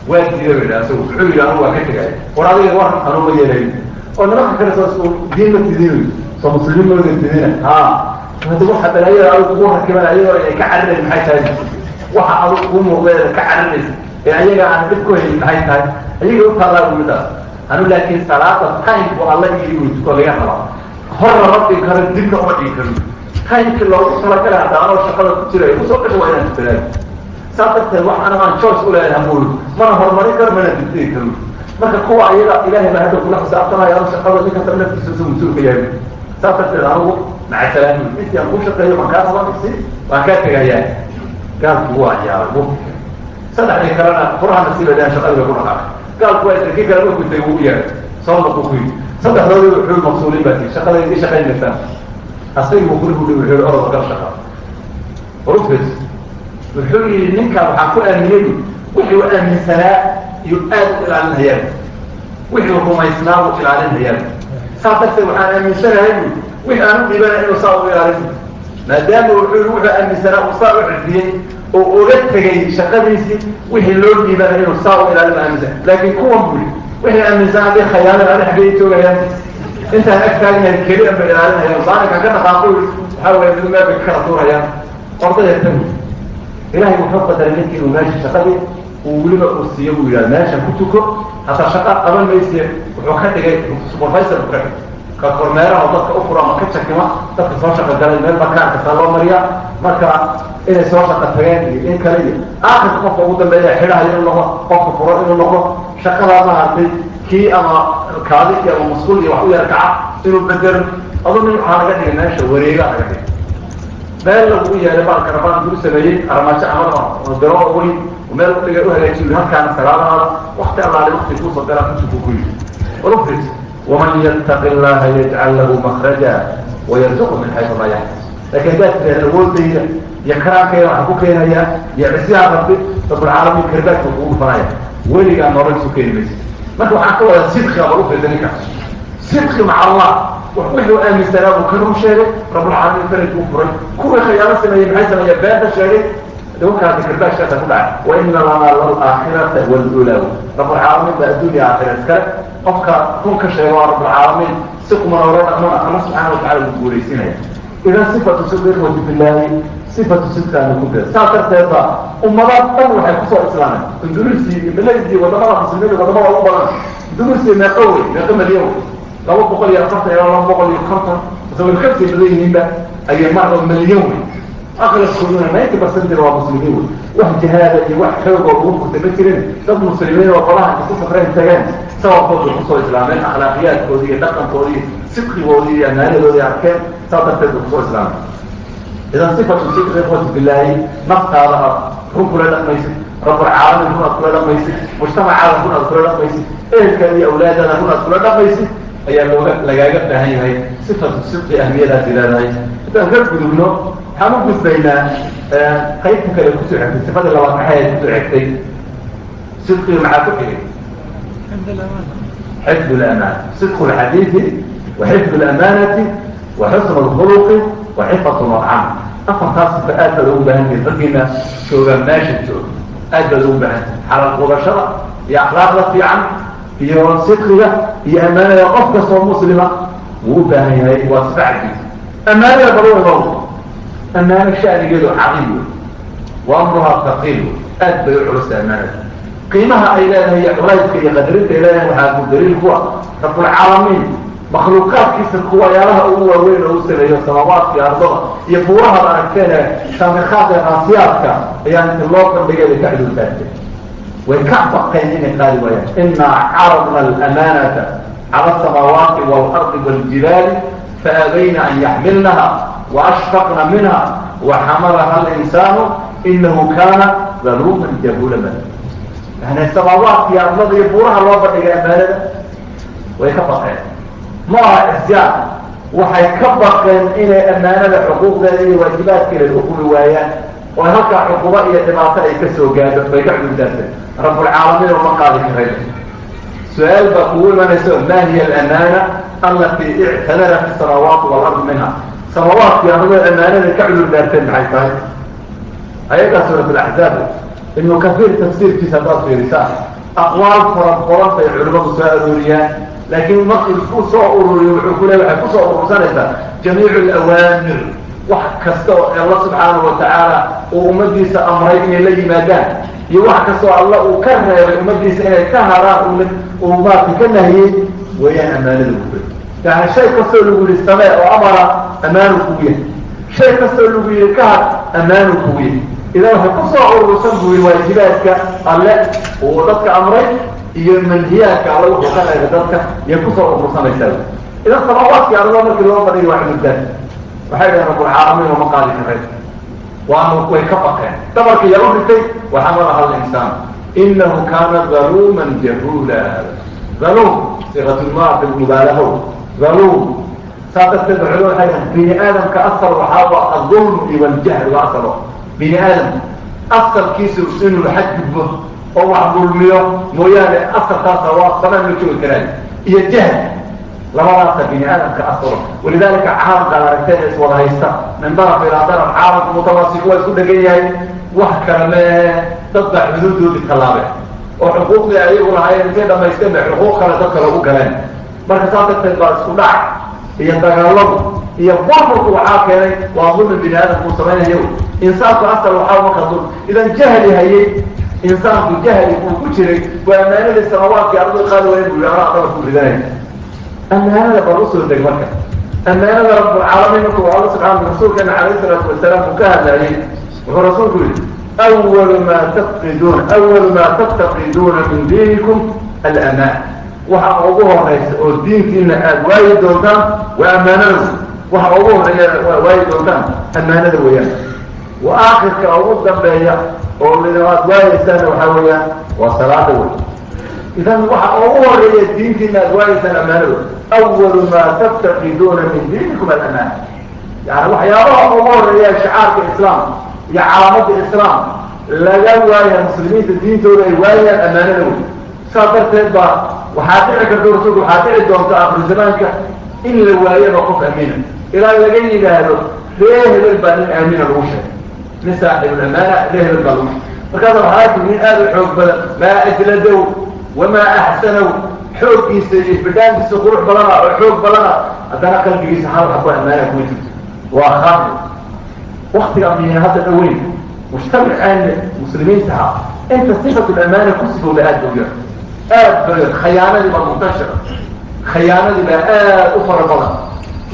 waa diiday ba asagu wuxuu yidhi waa ka tegaya war adiga war anuu ma yeelayo oo nimanka kale soo isku diin ma tidinayo soo muslimiin mooda tidina ha hadi waxa balaayada adigu kugu rakiban ay ka carinayn maxay tahay waxa adigu kuu muuqdeeda ka carinaysa ee ayaga aan dhib ku helin maxay tahay ayaga u taallaa midaas anu laakiin salaada timku alla uu tuko laga rabaa hor lama dhigi karo dibna uma dhigi karo timekii loogu talagala hadda anoo shaqada ku jira u soo gasho waa inaan tukadaayo saas darteed wax ana aan choice u leedahay buuri mana horumarin karo mana dibdigi karo. Marka kuwa ayaga ilaahay baa hadda kula xisaabtamaya anu shaqada nin kasta naftiisa su mas'uulka yahay. Saas darteed anugu maca salaami intii aan ku shaqeeyo waan kaa raba dhigsi waan kaa tegayaa gaalku waa bu saddexdii kalena furahana sii badaan shaqadii bay ku dhaqaaqay gaalku waa isla kii kale markuu tegay wuu yeeray soo noqu ku yidhi saddexdoodii wuxuu maqsuulin baa tii shaqada ii shaqaynaysaan asagii buu gurigu dhibi wuxuu orada gal shaqa rufis wuxuu yidhi ninkaan waxaan ku aaminay wixii u aaminsanaa iyo aad u ilaalinhayaan wixii rumaysnaa buu ilaalinhayaan saas darteed waxaan aaminsanahay bu wixii aan u dhiibana inuu saa u ilaalin maadaama wuxuu wuxuu aaminsanaa uu saa u xifdiyey oo uga tegay shaqadiisii wixii loo dhiibana inuu saa u ilaalin aaminsan laakiin kuwan buri wixii aaminsan hadday khayaanan ani xaggay joogayaan intaan ag taagnahay keli an bay ilaalinhayaan. Maalinka ka dhaqaaqo waxaa waya mid meel bay ka kala tuurayaan. Ordaya tagu ilahay wuxuu qadaray ninkii inuu meesha shaqadii uu weliba uu siiyo buu yidhaha meesha ku tuko hataa shaqa qaban mayse wuxuu ka dhigay buu ka ka kormeeraha dadka u fura ama ka jakima dadka soo shaqo galay meel bakaanka saa loo mariyaa marka inay soo shaqa tageen iyo in kale iyo aakhirka qofka ugu dambeeya xidhahayo inuu noqo qofka furo inuu noqo shaqadaa maaragtay kii ama kaadikii ama masquul iyo wax u yar kaca inuu bedelo adu nin waxaa naga dhigay meesha wareega naga dhigay meel lagu yeelay baalka rabaan lagu sameeyey aramaajo camal daro weyn meel udhiga u hagaajiyo halkaana salaadaada wakti allaale wakti kuusoo galaa kutuku ku yidhi. Walufris waman yattaqi llaha yajcal lahu makhraja wayarzuqu min xaysu laa yaxtasib laakiin haddaad tidhahda awoodayda iyo karaamkayda waxaan ku keenayaa iyo cisyaha rabbi rabbulcaalamiin karbaadka kugu dhufanaya weligaa nolol isu keeni maysa marka waxaan ka wadaa sidqiga bal ufrisa ninkaas sidqi maca allah wuxuu aaminsanaa buu ka run sheegay rabbulcaalamiin farajkuu furay kuwii khiyaano sameeyey maxay sameeya beenta sheegay nimankaasi karbaashkaasa ku dhacay wa ina lanaa lalaakhirata walulaa rabbulcaalamiin baa adduunya aakhira iskale qofka run ka sheega waa rabbulcaalamiin si kuma noola dhaqmana alla subxaana watacala wuu guulaysinaya idan sifatu sidqi ikhwati billahi sifatu sidqaana ku bee saas darteed ba ummadaad dhan waxay ku soo islaameen indonesi iyo malaysia iyo waddamada muslimiin waddamada ugu badan indonesia meeqa wey meeqa malyan wey laba boqol iyo afartan ilaa laba boqol iyo konton ka sii badan yihiinba ayay marba malyan wey aqlaskooduna ninety percentina waa muslimiin wey wax jihaada iyo wax xoog oo ugu furtay ma jirin dad muslimiin oo qolaha isu safreen tageen sababkooda ku soo islaameen akhlaaqiyaadkoodii iyo dhaqankoodii sidqigoodii iyo amaanadoodii arkeen saa darteed bay ku soo islaameen idan sifatu sidqi billahi naftaada aad run kula dhaqmaysid rabbulcaalamiin run aad kula dhaqmaysid mujtamacaada run aad kula dhaqmaysid ehelkaada iyo run aad kula dhaqmaysid ayaa lagaaga baahan yahay sifatu sidqi ahmiyadaasi leedahay haddaan ka gudubno waxaan u gudbaynaa qaybta kale ku soo xigtay sifada labaad maxay ahay ku soo xigtay? Sidqiga maxaa ku xigay? Xifd lamaan sidqu lxadiidi wa xifd lamaanati wa xusn lkhuluqi wa xifat lacam afartaasba aad baad ugu baahan tahay raggiina joogaa meesha joog aad baad ugu baahan tahay xalal qudashada iyo akhlaaqda fiican iyo sidqiga iyo amaanada qof kastoo muslima wuu u baahan yahay waa sifa cadiis amaanada baluwanow amaano shanigeedu wey wa amruhaa taqiil aad bay u culusta amaanada qiimaha ay leedahay iyo culayska iyo qadarinta ay leedahay waxaa ku daliil ku ah rabbulcaalamiin makhluuqaadkiisa kuwayaalaha ugu waaweyn oo u sameeyo samaawaadka ardada iyo buurahada aragteene shaamikaadka raasiyaadka ayaa inti loo bandhigay bay ka cudurtaagtay way ka baqeen inay qaadi waayaan. Inaa caradna alamanata cala asamaawaati waalardi waaljibaali faabayna an yaxmilnaha waashfaqna minha waxamalaha alinsaanu inahu kana daluuman jahulaman yani samaawaadkii arlada iyo buuraha loo bandhigay amaanada way ka baqeen ma aha isyaan waxay ka baqeen inay amaanada xuquuqdeeda iyo waajibaadkeeda ukuli waayaan oo halkaa cuquba iyo dhibaato ay ka soo gaadho bay ka cudurdaarteen rabbulcaalamiin oo ma qaadi karayn su'aal baa kugu imanaysa ma hiya alamaana alatii ictadara fi samaawaati walard minha? Samaawaadkii arlada amaanada ka cudurdaarteen maxay tahay? Ayagaa suurat alaxzaab ibnu kafiir tafsiirkiisa haddaad fiirisaan aqwaal fara badan bay culimadu soo arooriyaan laakiin markii isku soo ururiyo wuxuu ku le waxay ku soo urursanaysaa jamiicu alawaamir wax kasta oo alla subxaanahu watacaala uu ummadiisa amray inay la yimaadaan iyo wax kastoo alla uu ka reebay ummadiisa inay ka haraan uu maarka ka nahiyey weeyaan amaanada gubay yani shay kastoo lagu yihi samee oo amara amaanu kugu yahay. Shay kastoo lagu yihi ka har amaanu kugu yahay. Idan waxay ku soo urursan buu yihi waajibaadka alle uu dadka amray iyo manhiyaadka alla wuxuu ka reebay dadka iyo ku soo urursanaysaa idan samaawaadkii alla markii loo badhiyo waa cudurdaan waxay dhahen rabbulcaalamiin oo ma qaadi karayn waana way ka baqeen. Dabarka yaba ritay waxamalaha alinsaan inahu kaana daluuman jahula daluum siqatulmaarka mubaalahow daluum saa darteed culimadu waxay dhahen bini aadamka asal waxaa adulm iyo aljahl waa asalo. Bini aadam asalkiisu inuu xad gudbo oo wax dulmiyo mooyaane asalkaasa waa samaan ma joogi karaan. Iyo jahl labadaasa bini aadamka asalo walidalika caalamka ad aragteen iswada haysta min daraf ilaa daraf caalamka mutawasik waa isku dhegan yahay. Wax kale mee dad baa xuduudoodii tallaabeen oo xuquuqdii ayagu lahaayeen intay dhamaysteen bay xuquuq kale dad kale galeen. Marka saas darteed baa isku dhac iyo dagaaladu iyo burburku waxaa keenay waa dulmi bini aadamku uu samaynayo. Insaanku asal waxaa marka dul idan jahli hayay insaanku jahli uu ku jiray. Waa amaanadii samawaadkii ardu qaadi waaya buu anaa daba ku ridanaya amaanada bal u soo deg marka. Amaanada rabbulcaalamiin markuu alla subxaana rasuulkeena calayhi salaatu wasalaam uu ka hadlayay wuxuu rasuulku yihi awalu maa tafqiduuna awalu maa taftaqiduuna min diinikum alamaan waxa ugu horaysa oo diintiina aada waayi doontaan waa ammaanada. Waxa ugu horreeya waayi doontaan ammaanada weeyaan. Wa aakhirka ugu dambeeya oo aad waayeysaana waxaa weeyaan waa salaada wey idan waxa ugu horreeya diintiina aad waayeysaan ammaanada awalu maa taftaqiduuna min diinikum alamaan yani waxyaabaha ugu horreeya shicaarka islaam iyo calaamada islaam laga waaya muslimiinta diintooda ay waayaan ammaanada wey saas darteed baa waxaa dhici karta rasuulku waxaa dhici doonta zamaanka in la waayaba qof aamiina ilaa laga yidhaahdo ree hebel baa nin aamina lagu sheegay nin saaxibulamaana ree hebel baa lagu sheegay markaasa waxaa tii nin aada u xoog badan maa ajladow wamaa axsanow xooggiisa iyo bidhaankiisa qurux badana oo xoog badana haddana qalbigiisa hal xabo ammaana kuma jirto waa khaami waktiga miya hadda dhaweyn mujtamaceena muslimiintaha inta sifatulamaana ku sifowda aada ba u yar aad ba yar khayaanadii baa muntashira khayaanadii baa aad u fara badan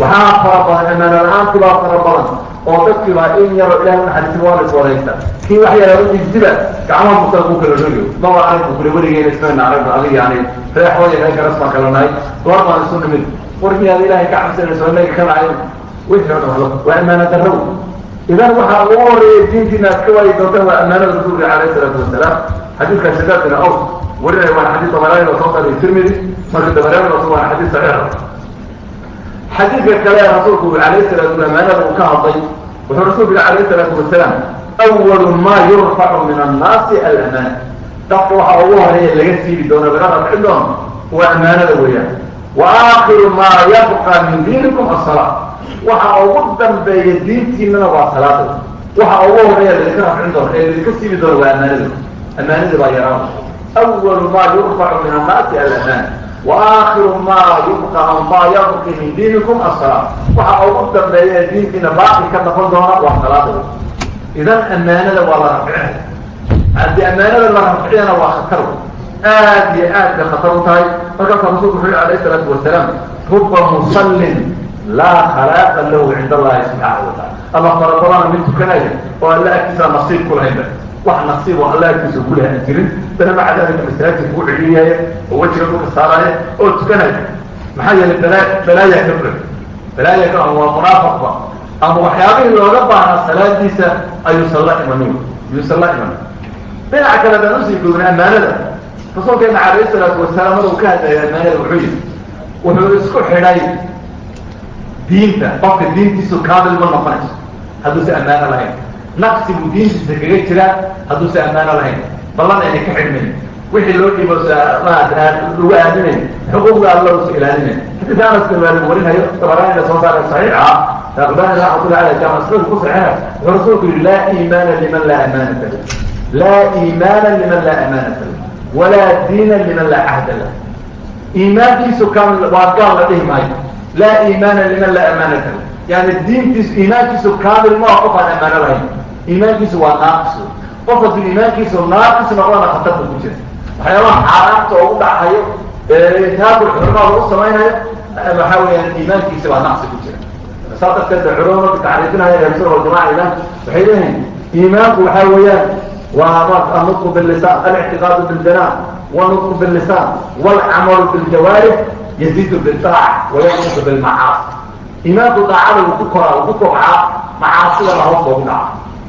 waxaa fara badan amaano la'aanti baa fara badan oo dadkii baa in yaroo ilahay unaxariisima waa la iswadaysta kii wax yaraa isdiba gacmaha musaa ku kala rogayo maba aragba kule weligeena ismayna aragba adig yani reexooya reer garas baan kala nahay. Goor baan isu nimid. War miyaad ilahay ka cabsanayso inaga ka nacayn wixii o dhan waa amaano darrow idan waxaa ugu horreeya diintiina aad ka waayi doontaan waa amaanada rasuulka alayh isalaatu wasalaam xadiidka shadaad bin aws warinaya waana xadiis dabaraani oo soo saaray tirmidi marka dabaraani oo waana xadiis saxiixa xadiidka kale rasuulku alayh salaatu amaanada uu ka hadlay wuxuu rasuulku yihi alayh salaatu wasalaam awalu ma yurfacu min annaasi alamaan. Dadka waxa ugu horreeya laga siibi doono laga rafci doono waa amaanada weeyaan. Wa aakhiru ma yabqa min diinikum asala waxa ugu dambeeya diintiinana waa salaada waxa ugu horreeya ladinka rafcin doono ee ladinka siibi doono waa amaanada. Amaanada baa yaraan awalu ma yurfacu min annaasi alamaan waakhiru maa yubqa aw maa yabqi min diinikum asalaa waxa ugu dambeeya ee diinkiina baaqi ka noqon doona waa salaada idan ammaanada waa la rafcinaya haddii ammaanada la rafciyana waa khatar aad iyo aad bay khatar u tahay markaasa rasulku wuxuu alayh isalaatu wasalaam ruba musallin laa khalaaqa lahu cinda allahi subxaanahu wa taala alla farabadana mid tukanaya oo alla agtiisa nasiib kulahaynba wax nasiib oo alla agtiisa kulaha an jirin dana ma cadaadika masaajidka ku celiyaya oo wejiga dhulka saaraya oo tukanaya maxaa yeelay balaa balaaya ka buux balaaya ka waa munaafaqba ama waxyaabihii looga baahnaa salaadiisa ayuusan la imanin ayuusan la imanin dhinaca kale baan u sii gognay amaanada rasuulkeena calayhi salaatu wasalaam maruu ka hadlaya amaanada wuxuu yihi wuxuu isku xidhay diinta qofka diintiisu kaamil ma noqonayso hadduusa ammaano lahayn naqsi buu diintiisa kaga jiraa hadduusa ammaano lahayn ballan ayna ka xidhmayn wixii loo dhiibo lagu aaminayn xuquuqda alla usa ilaalinayn xadiidka anas bin maalik warinayo dabaraanina soo saaray saxiixa albani raxmatullahi aleyh jaama sida ku saxiixa wuxuu rasuulku yihi laa iimaana liman laa amaanata lah laa iimaana liman laa amaanata lah walaa diina liman laa cahda lah iimaankiisu kaamil waa gaal la dhihi maayo laa iimaana liman laa amaanata lah yani diintiisu iimaankiisu kaamil maa qof aan ammaano lahayn iimaankiisu waa naaqis qof hadduu iimaankiisu naaqis noqdana khatarta ku jira waxyaabaha xaaraamta ugu dhacayo taabul xurmaada u samaynayo waxaa weeyaan iimaankiisa baa naqsi ku jira. Saa darteed ba culama marka tacriifinaya ahlusuna waljamaca iimaanka waxay leeyihiin iimaanku waxaa weeyaan waa annutqu billisaan alictiqaadu biljanaan wanutqu billisaan walcamalu biljawaarix yaziidu biltaaca wayanqusu bilmacaasi iimaanku daacada uu ku koraa uu ku kobcaa macaasidana hoos loogu dhaca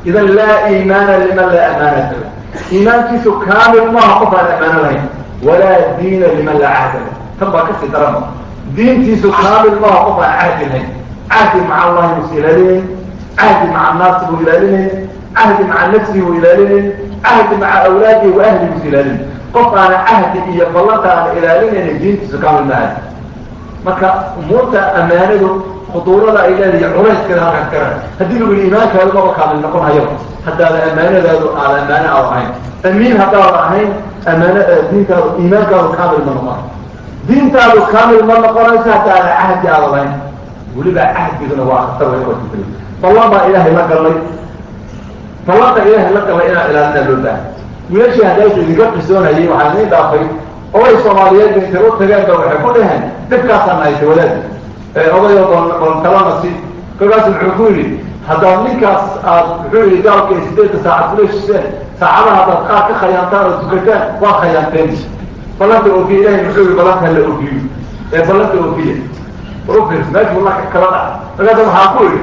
idan laa iimaana liman laa amaanata iimaankiisu kaamil maaha qof aan ammaano lahayn walaa diina liman laa cahda lah tan baa ka sii daran diintiisu kaamil maaha qof aan cahdi lahayn. Cahdi maca allahi musa ilaalinayn cahdi maca annaasi buu ilaalinayn cahdi maca nafsihi buu ilaalinayn cahdi maca awlaadihi wa ahli buusa ilaalinayn qof aana cahdi iyo ballanta aan ilaalinayna diintiisu kaamil maaha. Marka umuurta ammaanadu khuduurada ay leedahay culayskeeda halkaas ka raa haddii lagu yihi iimaankaadu maba kaamil noqon haddaada ammaanadaadu aada ammaano aad ahayn amiin haddaada ahayn ammaano diintaadu iimaankaadu kaamil ma noqon diintaadu kaamil ma noqonayso haddaada cahdi aada lahayn weliba cahdiguna waa khatar oa ballan baa ilaahay la gallay ballanta ilaahay la gallay inaan ilaalina loo baahay wiilashii haddaysa idinka qisoonayay waxaa idiin dhaafay oday soomaaliyeed intay u tageen ba waxay ku dhaheen dhibkaasaan nahaysa walaadi odayo baltalana si kolkaas wuxuu ku yidhi haddaad ninkaas aad muxuu yihi gaalka sideedda saacad kula heshiseen saacadaha haddaad qaar ka khayaantaan oo tukataan waa khayaanteen. Ballanta oofiya ilahay muxuu yihi ballanta hala oofiyo ee ballanta oofiya rufis meeshu laka kala dhac markaasa waxaa ku idhi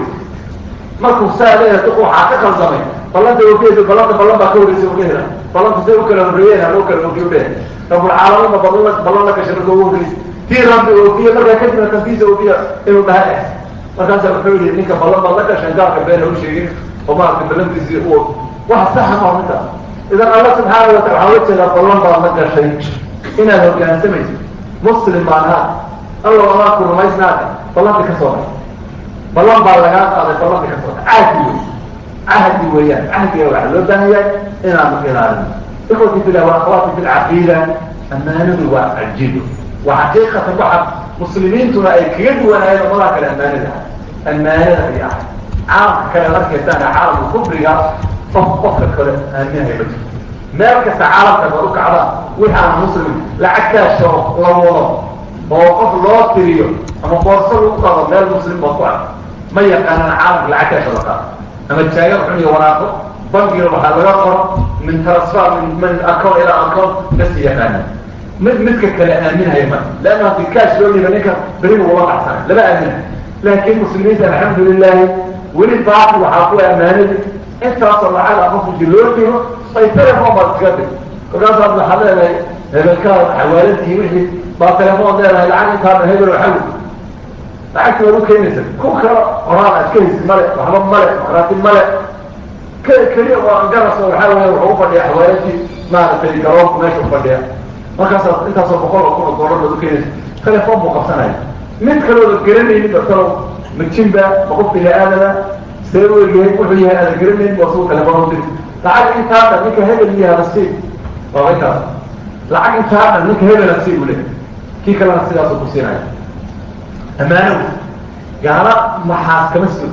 markuu saa leeyahay duq waxaa ka qaldamay ballanta oofiyada ballanta ballan baa ka horeysa udhehla ballanta say u kala horreeyeen haloo kala oofiye udheh rabulcaalamiinba ballan la gashay marka ugu horreysa tii rabbi oofiye markaa kadibna tantiisa oofiya inuu dhaha markaasa wuxuu yihi ninka ballan baad la gashan gaalka beena u sheegin oo maaragtay ballantiisii u waxa saxa maa minta idan alla subxaana watala waxaa la jeedaa ballan baad la gashay. Inaad hoggaansamayso muslim baan ahaa. Alla amaa ku rumaysnaaka ballanti ka soo baxay. Ballan baa lagaa qaaday ballanti ka soo baxay. Cahdi wey cahdi weeyaan. Cahdiga waxaa loo baahan yahay inaanu ilaalino ikhwati fillah wa akhwaati fi lcaqiida ammaanadu waa cajiibo wa xaqiiqatan waxa muslimiintuna ay kaga duwanaayeen ummadaha kale ammaanada ammaanada ay ahay caalamka kale markaysaana caalamka kufriga qof qofka kale aaminahay ma jirto meel kasta caalamka baad u kacdaan wixi aan muslim lacagtaasha la wado oo qof loo tiriyo ama boorso lagu qado meel muslim baad ku ark ma yaqaanaan caalamka lacagtaasha la qaado ama jaaga xun iyo waraaqo bankiga waxaa laga qoro min transfer min min account ilaa account basi yaqaanaan mid midka kale aaminhaya ma. Leanna haddii kaash loo dhiiba ninka beriga ula dhacsanay lama aaminahay laakiin muslimiinta alxamdu lilahi weli baaqi waxaa ku ammaanadi intaasoo lacag qofki loo dhigo ay telefon baad iskaga dig markaasaad waxaad leedahay hebelkaad xawaaladii wixii baa telefoon leedahay lacag intaana hebel xawi. Lacagti waad u keenaysa. Ku kala qoraan aad ka haysid male waxba male maqraati male. Keliya waa garas oo waxaa weya wuxuu ufadhiya xawaaladii maaragtay garoonku meesha ufadhiya markaasaad intaasoo boqol oo kun oo dollar baad ukeenaysa telefoon buu qabsanaya mid kalooda garanaynin batalow majinba ma qof bini aadama see wuxuu yahay aada garanayn waa sugu telefoon udiri lacag intaa ninka hebel iyo hadasi waa intaas lacag intaa ninka hebel hadasi u leeyahay kii kalena sidaasuu ku siinaya ammaanow gaala maxaas kama soo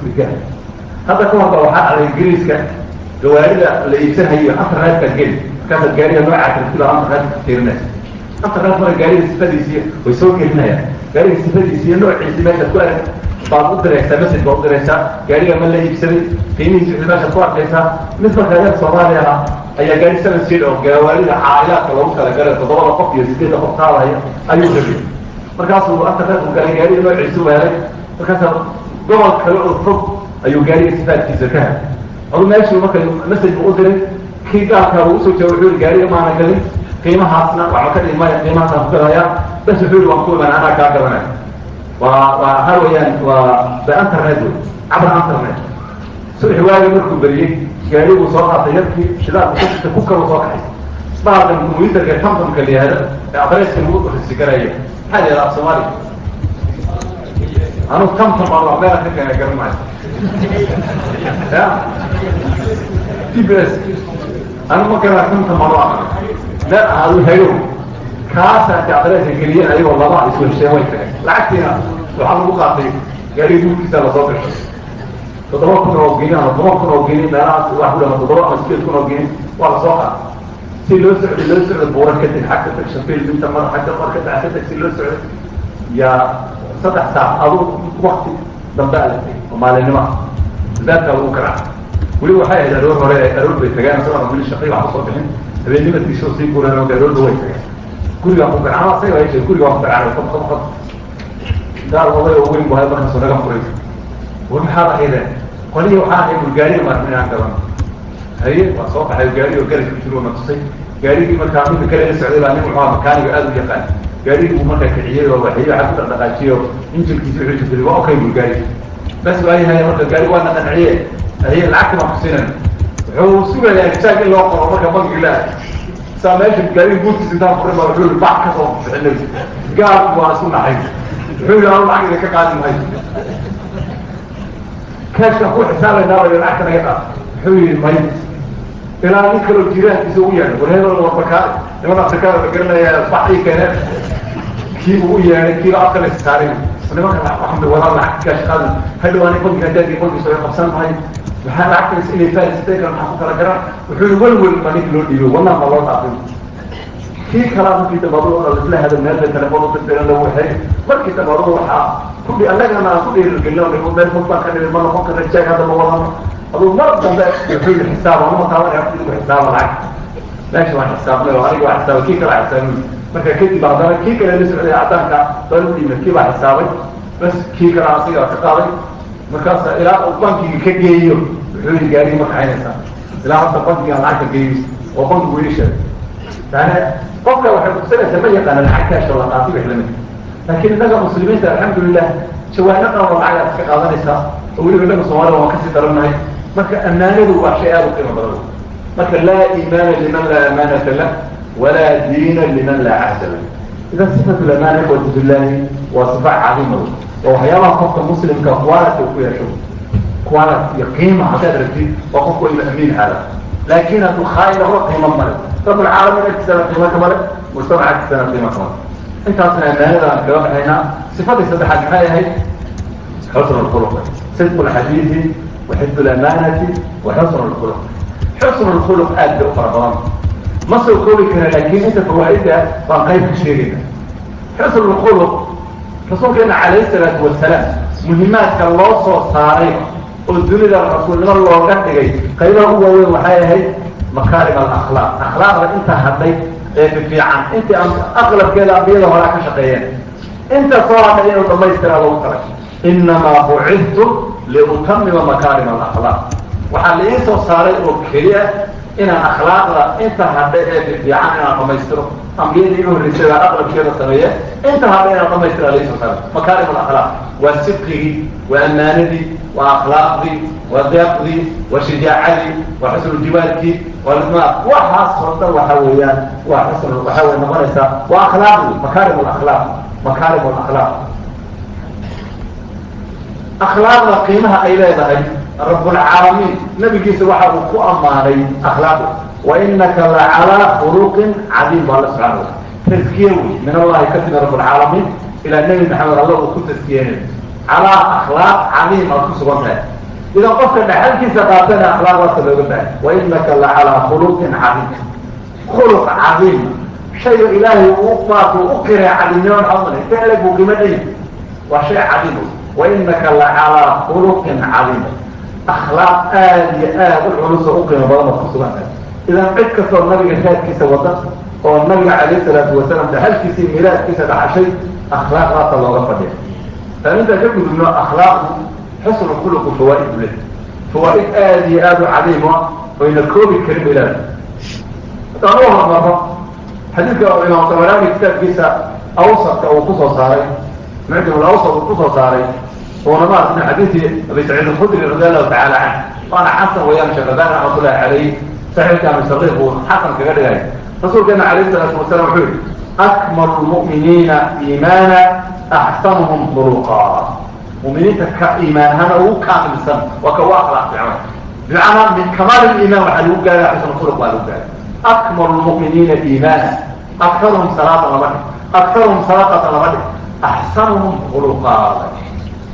hadda ka horba waxaa dhacday ingiriiska gawaarida la iibsanayo internetka geli markaasaad gaariga noocaa kartila internetka fiirinaysa internet mara gaariga sifadiisiiy way soo gelinayaan gaariga sifadiisi iyo noociisi meeshaad ku arag baad u diraysaa message baad u diraysaa gaariga ma la iibsaday qiimihiisi wixii meeshaad ku arkaysaa. Mid marka reer soomaaliya ah ayaa gaari seven seat oo gawaarida caa'ilaadka lagu talagalay toddobada qof iyo sideedda qof taadaya ayuu rabiyay markaasuu internetu galay gaariga noociisu weelay markaasaa gobol kale oo fog ayuu gaariga sifaadkiisa ka helay. Adu meeshuu marka message buu u diray kii gaalkaa u soo jeeda wuxuu yihi gaariga maana galin qiimahaasna waxba ka dhigi maya qiimahaasaan ku gadayaa bas wuxuu yihi waan ku imaan anaa kaa gadanaya waa waa waxaa weeyaan waa the internet wey cabra internet. Subaxi waagi markuu beriyey gaariguu soo qaatay yarkii shidaalka kasta ku kaluu soo kaxay. Bahalkan computerka tamtamka la yihahdo ee adreeska lagu risigaraya maxaa la af soomaaliya anu tamtam aan wax ka keena garan maayo. Ya s anu ma garaa tamtam aan u aqan meel ahaadu hayo kaasaa de adreeska geliyeen ayagoo laba iswehesheen way tageen lacagtiina waxaa lagu qaatay gaariga guurkiisa la soo gashay toddoba kun oo geni ama toban kun oo geni meelahaas wax ku dhama toddoba ama sideed kun oo geni waa la soo qaatay si loo socday loo socday buura kadib xagka tag shafiil inta mar xagga marka tag si loo socday yaa saddex saac adu wakti dambe a oo maalinimo daadkaa lagu garaaca weli waxay ahayd aroor hore aroor bay isagoo weli shaqay wax ku soo bixin habeenimadiisoo sii guureen oo aroorda way tageen gurigaa ku garacaan asaga haysa gurigaa ku garacaan qab qab qab gaal oday oo weyn bu hay markaasoo naga furaysa war maxaad ahaydeen qolihii waxaa ahay bulgaariya maarmin aan gaban. Haye waa soo baxay gaari oo garas ku jiro na tusay gaarigii markaa midka kale la socday baa nin wuxuu makaaniga aada u yaqaan. Gaarigii buu markaa kiciyey oo waxyo waxa ku dhaqdhaqaajiyo injilkiisa wuxuu jirtay waa okay bulgaari bas waayahay marka gaari waa na haye lacagta baan kusiinan wuxuu sugayaa exaag in loo qoro marka bankiga la saa meesha gaariga guurkiisa intaan furin baa wuxuu bac ka soo bixinay gaalku waa isu naxay wuxuu yihi anu lacag idinka qaadi maayo kaashka ku xisaabaynaa bayo lacagta naga qaad. Wuxuu yihi may ilaa nin kaloo jiraankiisa ugu yeedhay war hebel war bakaale niman afrikaada la garanaya bax ii keeneen kii uu u yeedhay kiiba afka la saarin nimanka waxaan bay wadaan lacag kaash qaadan hadhow ani bankiga daadii bankiisa way qabsan tahay. Waxaa lacagtaas inay faarisatay kale maxaa ku kala garan? Wuxuu yihi welwel ma ninka loo dhiibay wallah ma loo dhaafin. Kii kalaa markii dambaadu oo isla hada meel bay telefoon u dirdiran lagu waxay. Markii dambaadu waxaa kudhi annagana ku dhiirigelino meel fog baan ka dhihi ma noqon karna jeeg hadda ma wadano aduu mar dambe wuxuu yidhi xisaaba lama taaban ku xisaaba lacag meesha waan xisaabnay aniga waa xisaabay kii kala xisaabay marka kadib haddana kii kale la socday cadaanka dhiibay kii baa xisaabay. Bas kii kale asiga ka qaaday. Markaasa ilaa uu bankiga ka geeyo wuxuu yidhi gaarigi ma kaxaynaysaa. Ilaa hadda bankiga lacagta geeyo oo bankigu ii sheegay. Yani qofka waxay kutusinaysaa ma yaqaana lacag kaasha la qaatay wax la mid laakiin innaga muslimiinta alxamdulilah jawaano dhan oo lacag aad ka qaadanaysaa oo weliba innaga soomaalida waan ka sii darannahay. Marka ammaanadu waa shay aada u qiimo badan. Marka laa iimaana liman laa amaanata lah walaa diina liman laa cahda lah idan sifatu lamaana ikhwati billahi waa sifa cadiima oo waxyaabaha qofka muslimka quality ku yeesho quality iyo qiima haddaad rabtid waa qofku inu amiin hada laakin hadduu khaain horo qiimo male rab alcaalamiin agtiisana qiimo kamale mujtamaca agtiisana qiimo kamale intaasna amaanada aan kaga baxaynaa sifadii saddexaad maxay ahayd xusn lkhuluq sidq lxadiidi waxifd lamaanati wa xusn lkhuluq ma soo koobi kara laakin inta fawaaida baan qayb ka sheegayna. Xusn lkhuluq rasuulkeena calayh salaatu wasalaam muhimaadka loo soo saaray oo dunida rasuulnimo looga dhigay qaybaha u waaweyn waxay ahayd makaarim alakhlaaq. Akhlaaqda inta hadhay ee fiican intii aqlabkeeda ambiyada horaa ka shaqeeyeen. Inta soo hadhay inuu dhamaystiraa lagu talay inamaa bucidtu liutamima makaarim alakhlaaq. Waxaa laii soo saaray oo keliya inaan akhlaaqda inta hadhay ee fiican inaan dhamaystiro ambiyadii igu horreysay baa aqlabkeeda sameeye inta hadhay inaan dhamaystira soo saaray makaarim alakhlaaq waa sidqigii waa ammaanadii waa akhlaaqdii waa deeqdii waa shajaacadii waa xusnujibaadkii waa lma waxaas oo dhan weeyaan waa xusn waxaa way noqonaysaa waa akhlaaqdii makaarim alakhlaaq makaarim alakhlaaq akhlaaqda qiimaha ay leedahay rabbulcaalamiin nabigiisa waxa uu ku ammaanay akhlaaqda wa inaka la khuluqin cadiim ba alla subxana wataala taskiye wey min allahi ka timi rabbulcaalamiin ilaa nebi maxamed alla uu ku taskiyeenay calaa akhlaaq cadiim aad ku sugan tahay. Idan qofka dhaxalkiisa qaatana akhlaaqdaasa looga baahay wa inaka la calaa khuluqin cadiim. Khuluq cadiim. Shayga ilaahay uu maarta u qiray cadiimnimo maxamed ficlig buu qimo dhigi waa shay cadiim wa inaka la calaa khuluqin cadiim akhlaaq aad iyo aad u culus oo u qiimo badan ood ku sugan tahay. Idan cid kastoo nabiga raadkiisa wada oo nabiga calayh salaatu wasalaam dhaxalkiisa iyo milaadkiisa dhaxashay akhlaaqdaasa looga fadhiya aan intaan ka gudubno akhlaaqdu xusnu khuluqu fawaaid le fawaaid aad iyo aad u cadiima oyna koobi karin ilaah haddaan u hormarno xadiidka imaam tabaraani kitaabkiisa awsadka uu ku soo saaray mucjam awsad uu ku soo saaray min xadiidi abi saciid alkhudri radi allahu tacala canh waana xasan weeyaan sheekh albani raxmatullahi calayh saxiixka abi saqiir buu xasan kaga dhigay rasuulkeena calayh salaatu wasalam wuxuu yihi akmalu lmu'miniina iimaana axsanuhum khuluqa muminiinta ka iimaan ahaana ugu kaamilsan waa ka u akhlaaq fiican bimacnaa min kamaal liimaan waxaa lagu gaara xusn khuluq baa lagu gaara akmalu lmu'miniina iimaana aktaruhum salaatan lama dhig aktaruhum salaaqatan lama dhig axsanuhum khuluqa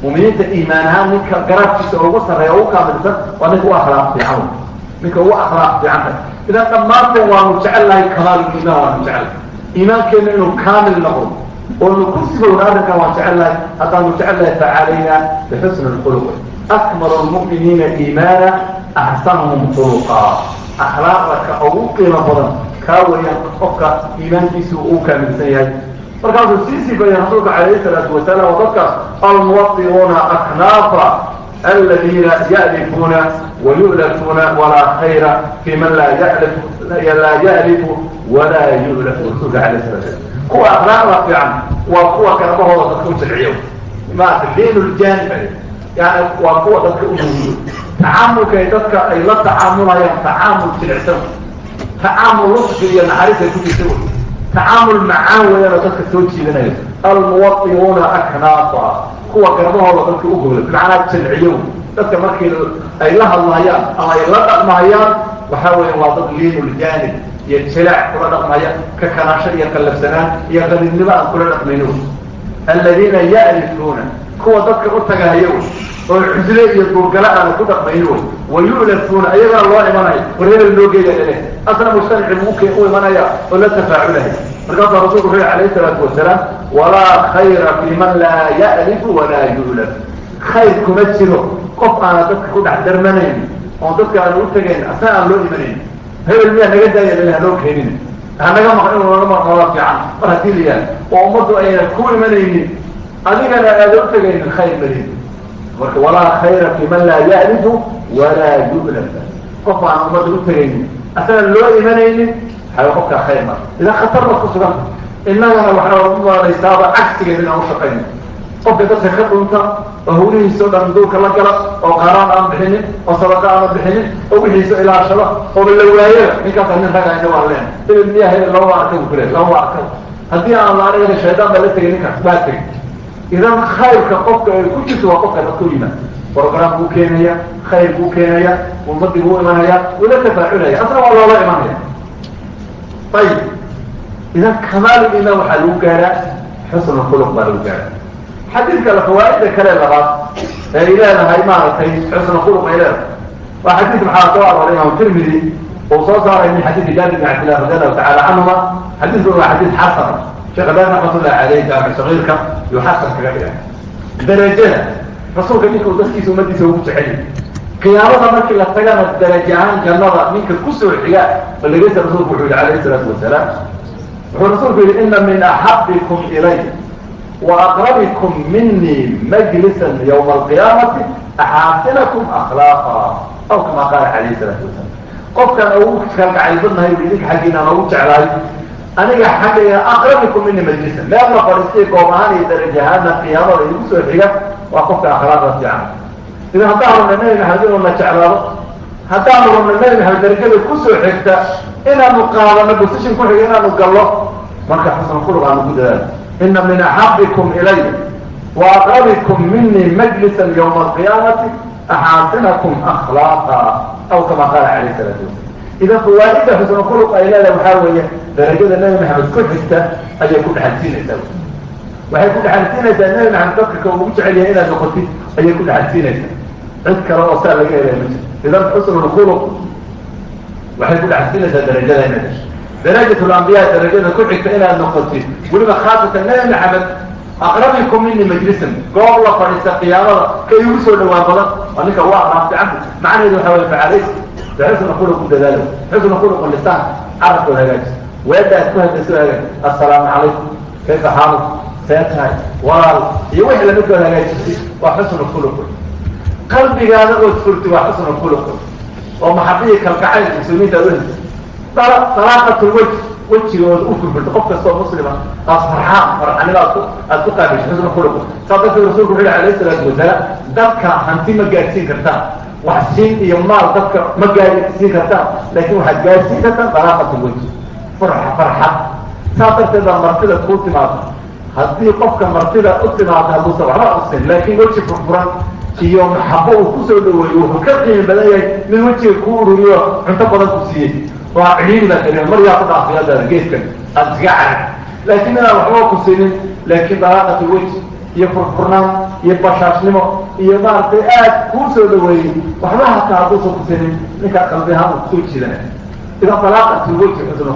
muminiinta iimaan ahaan ninka garabkiisa ugu sarreeya ugu kaamilsan waa ninka u akhlaaq fiican. Ninka ugu akhlaaq fiicanta idan dhammaanteen waanu jecel lahay kamaal liimaan waanu jecel iimaankeena inuu kaamil noqdo oonu ku sigowna arrinkan waan jecel lahay haddaanu jecel lahay facalayna bixusni lkhuluq akmalu lmu'miniina iimaana axsanuhum khuluqa. Akhlaaqda ka ugu qiimo badan kaa weeyaan qofka iimaankiisu uu kaamilsan yahay markaasuu sii sifeeyey rasuulka calayhi salaatu wasalaam oo dadkaas almuwatiuuna aknaafa aladiina ya'lifuuna wayu'lafuuna walaa khayra fi man laa laa ya'lifu walaa yu'lafu. Rasuulka calayhi salatu wasalam kuwa akhlaaqda fiican waa kuwa kalabahooda dadka u jilciyo maarata liin ljanib yani waa kuwa dadka u nuugiyo tacaamulka ay dadka ay la tacaamulayaan tacaamul jilicsan. Tacaamul lufsi iyo naxariis ay ku jirta tacaamul macaan weeyaan oo dadka soo jiidanayo almuwatiuuna aknaafa. Kuwa garbahooda dadka u gogla bimacnaa jilciyo dadka markii ay la hadlayaan ama ay la dhaqmahayaan waxaa weya waa dad liin ljanib iyo jilaac kula dhaqmaya ka kanaasho iyo qallafsanaan iyo qalidnimo aan kula dhaqmayno aladiina ya'lifuuna kuwa dadka u tagahayo oo xusle iyo duurgala aan ku dhaqmayno wey wayu'lafuuna ayagana loo imanayo war hebel loo geeya lele asna mujtamaci buu u imanaya oo la tafaaculahay. Markaasaa rasulku wuxuu alayhi salaatu wasalaam walaa khayra fi man laa ya'lifu walaa yu'laf khayr kuma jiro qof aana dadka ku dhex darmanayn oon dadka aana u tegayn asna aan loo imanayn hebel miyaa naga daaya leh haloo keenin. Hanaga maq inuu naga maqnoola fiican. Mar haddii la yahay oo ummaddu ayna ku imanaynin adigana aada u tegaynin khayr malin marka walaa khayra fi man laa ya'lifu walaa yu'laf qof aan ummadda u tegaynin asagaan loo imanaynin waxay qofkaa khayr mar idan khatar ba ku sugan. Innagana waxaa u malaysaaba cagsigeed inaan u shaqayno qofka dadka ka dhunta oo hawlihiisa o dhan duurka la gala oo qaaraan aan bixinin oo sadaqa aana bixinin oo wixiisa ilaashada oo la waayaba ninkaasa nin raga ina waa leen hebel miyaa hebel lama arka bu kule lama arka haddii aan la aniga shaydaan baa la tegay ninkaas baa tegay idan khayrka qofka ay ku jirto waa qofka dadka u yimaad program buu keenaya khayr buu keenaya ummadii buu imanaya wuu la tafaaculaya asna waa loola imanaya. Ayib idan kamaal iman waxaa lagu gaaraa xusn khuluq baa lagu gaaraa. Xadiidka fawaaida kale labaad ee ay leedahay maaragtay xusn khuluq ay leedahay. Waa xadiid maxaa soo arooray imam tirmidi uu soo saaray min xadiidi jaabir bin cabdillah radi allahu tacala canhuma xadiidku waa xadiid xasan sheekh albani raxmatullahi caleyh jaamic sagiirka yuu xasan kaga dhigay darajada rasuulka ninka uu dadkiisa ummadiisa ugu jeceliy qiyaamada markii la tagana daraja ahaan jannada ninka ku soo xiga balageysa rasuulku wuxuu yihi alayh isalaatu wasalaam wuxuu rasuulku yihi ina min axabikum ilay wa aqrabikum minii majlisan ywma alqiyaamati axaasinakum akhlaaqa aw kama qaala alayh salaatu wasalam qofkan ugu kalgacay badnahay idinka xaggiina aan ugu jeclaay aniga xaggayga aqrabikum minii majlisan meel la fadhiistay goob ahaan iyo daraja ahaana qiyaamada idigu soo xiga waa qofka akhlaaqda fiican. Idan haddaan rabna nabi maxamed inuu na jeclaado. Haddaanu rabna maxamed darajada ku soo xigta. Inaanu qaadano bosishin ku xiga inaanu gallo. Marka xusn khuluq aanu ku dadaalo ina min axabikum ilay wa aqrabikum minii majlisan ywma alqiyaamati axaasinakum akhlaaqa. Aw kama qaala calayh salaatu wasalam idan fawaaida xusn khuluq ay leedahay waxaa weeye darajada nabi maxamed ku xigta ayay ku dhexalsiinaysaa waxay ku dhexalsiinaysaa nabi maxamed dadka ka ugu jecel inaad noqotid ayay ku dhexalsiinaysaa cid kale oo saa laga helaya ma jirto. Idan xusn khuluq waxay ku dhexalsiinaysaa darajada inaad hesho darajat lambiya darajada ku xigta inaad noqotid. Weliba khaasatan nabi maxamed aqrabikum minii majlisan goob la fadhiista qiyaamada ka igu soo dhawaan badan waa ninka waa aqraab fiican macnaheedu waxa way facalays xusn khuluq ku dadaalo xusn khuluq lisaan carabkooda hagaaji weeda aad ku hadlayso hagaaj assalaamu calaykum kayfa xaaluk see tahay walaal iyo wixii lamidkooda hagaajisay waa xusn khuluq qalbigaada ood furti waa xusn khuluq oo maxabihii kalgacayl muslimiinta ad uheli salaaqatul waj wejigooda u furfurta qof kastoo muslima aad farxaan farxanimo aad ku aad ku qaabisho xusn khuluq saa darteed rasulku wuxu yhi alayh salaatu wasalaam dadka hanti ma gaadsiin kartaan wax siin iyo maal dadka ma gaadsiin kartaan laakin waxaad gaadsiin kartaan salaaqatul waj farxad saa darteed baa martida kuu timaado haddii qofka martida u timaado hadduusan waxba usin laakiin weji furfuran iyo maxabo uu ku soo dhaweeyo wuxuu ka qiimi badan yahay mid wejiga ku ururiyo cunto badan ku siiyey. Waa cihiiri baa kari mar yaa ku dhaafiyadaada geedkan aada iskaga carag laakiin inaan waxba ku laakiin dalaaqatu weji iyo furfurnaan iyo bashaashnimo iyo maaragtay aad kuu soo dhaweeyey waxba hataa hadduusan ku sinin ninkaa qalbi ahaan uu ku soo jiidanay idan dalaaqatu weji xusna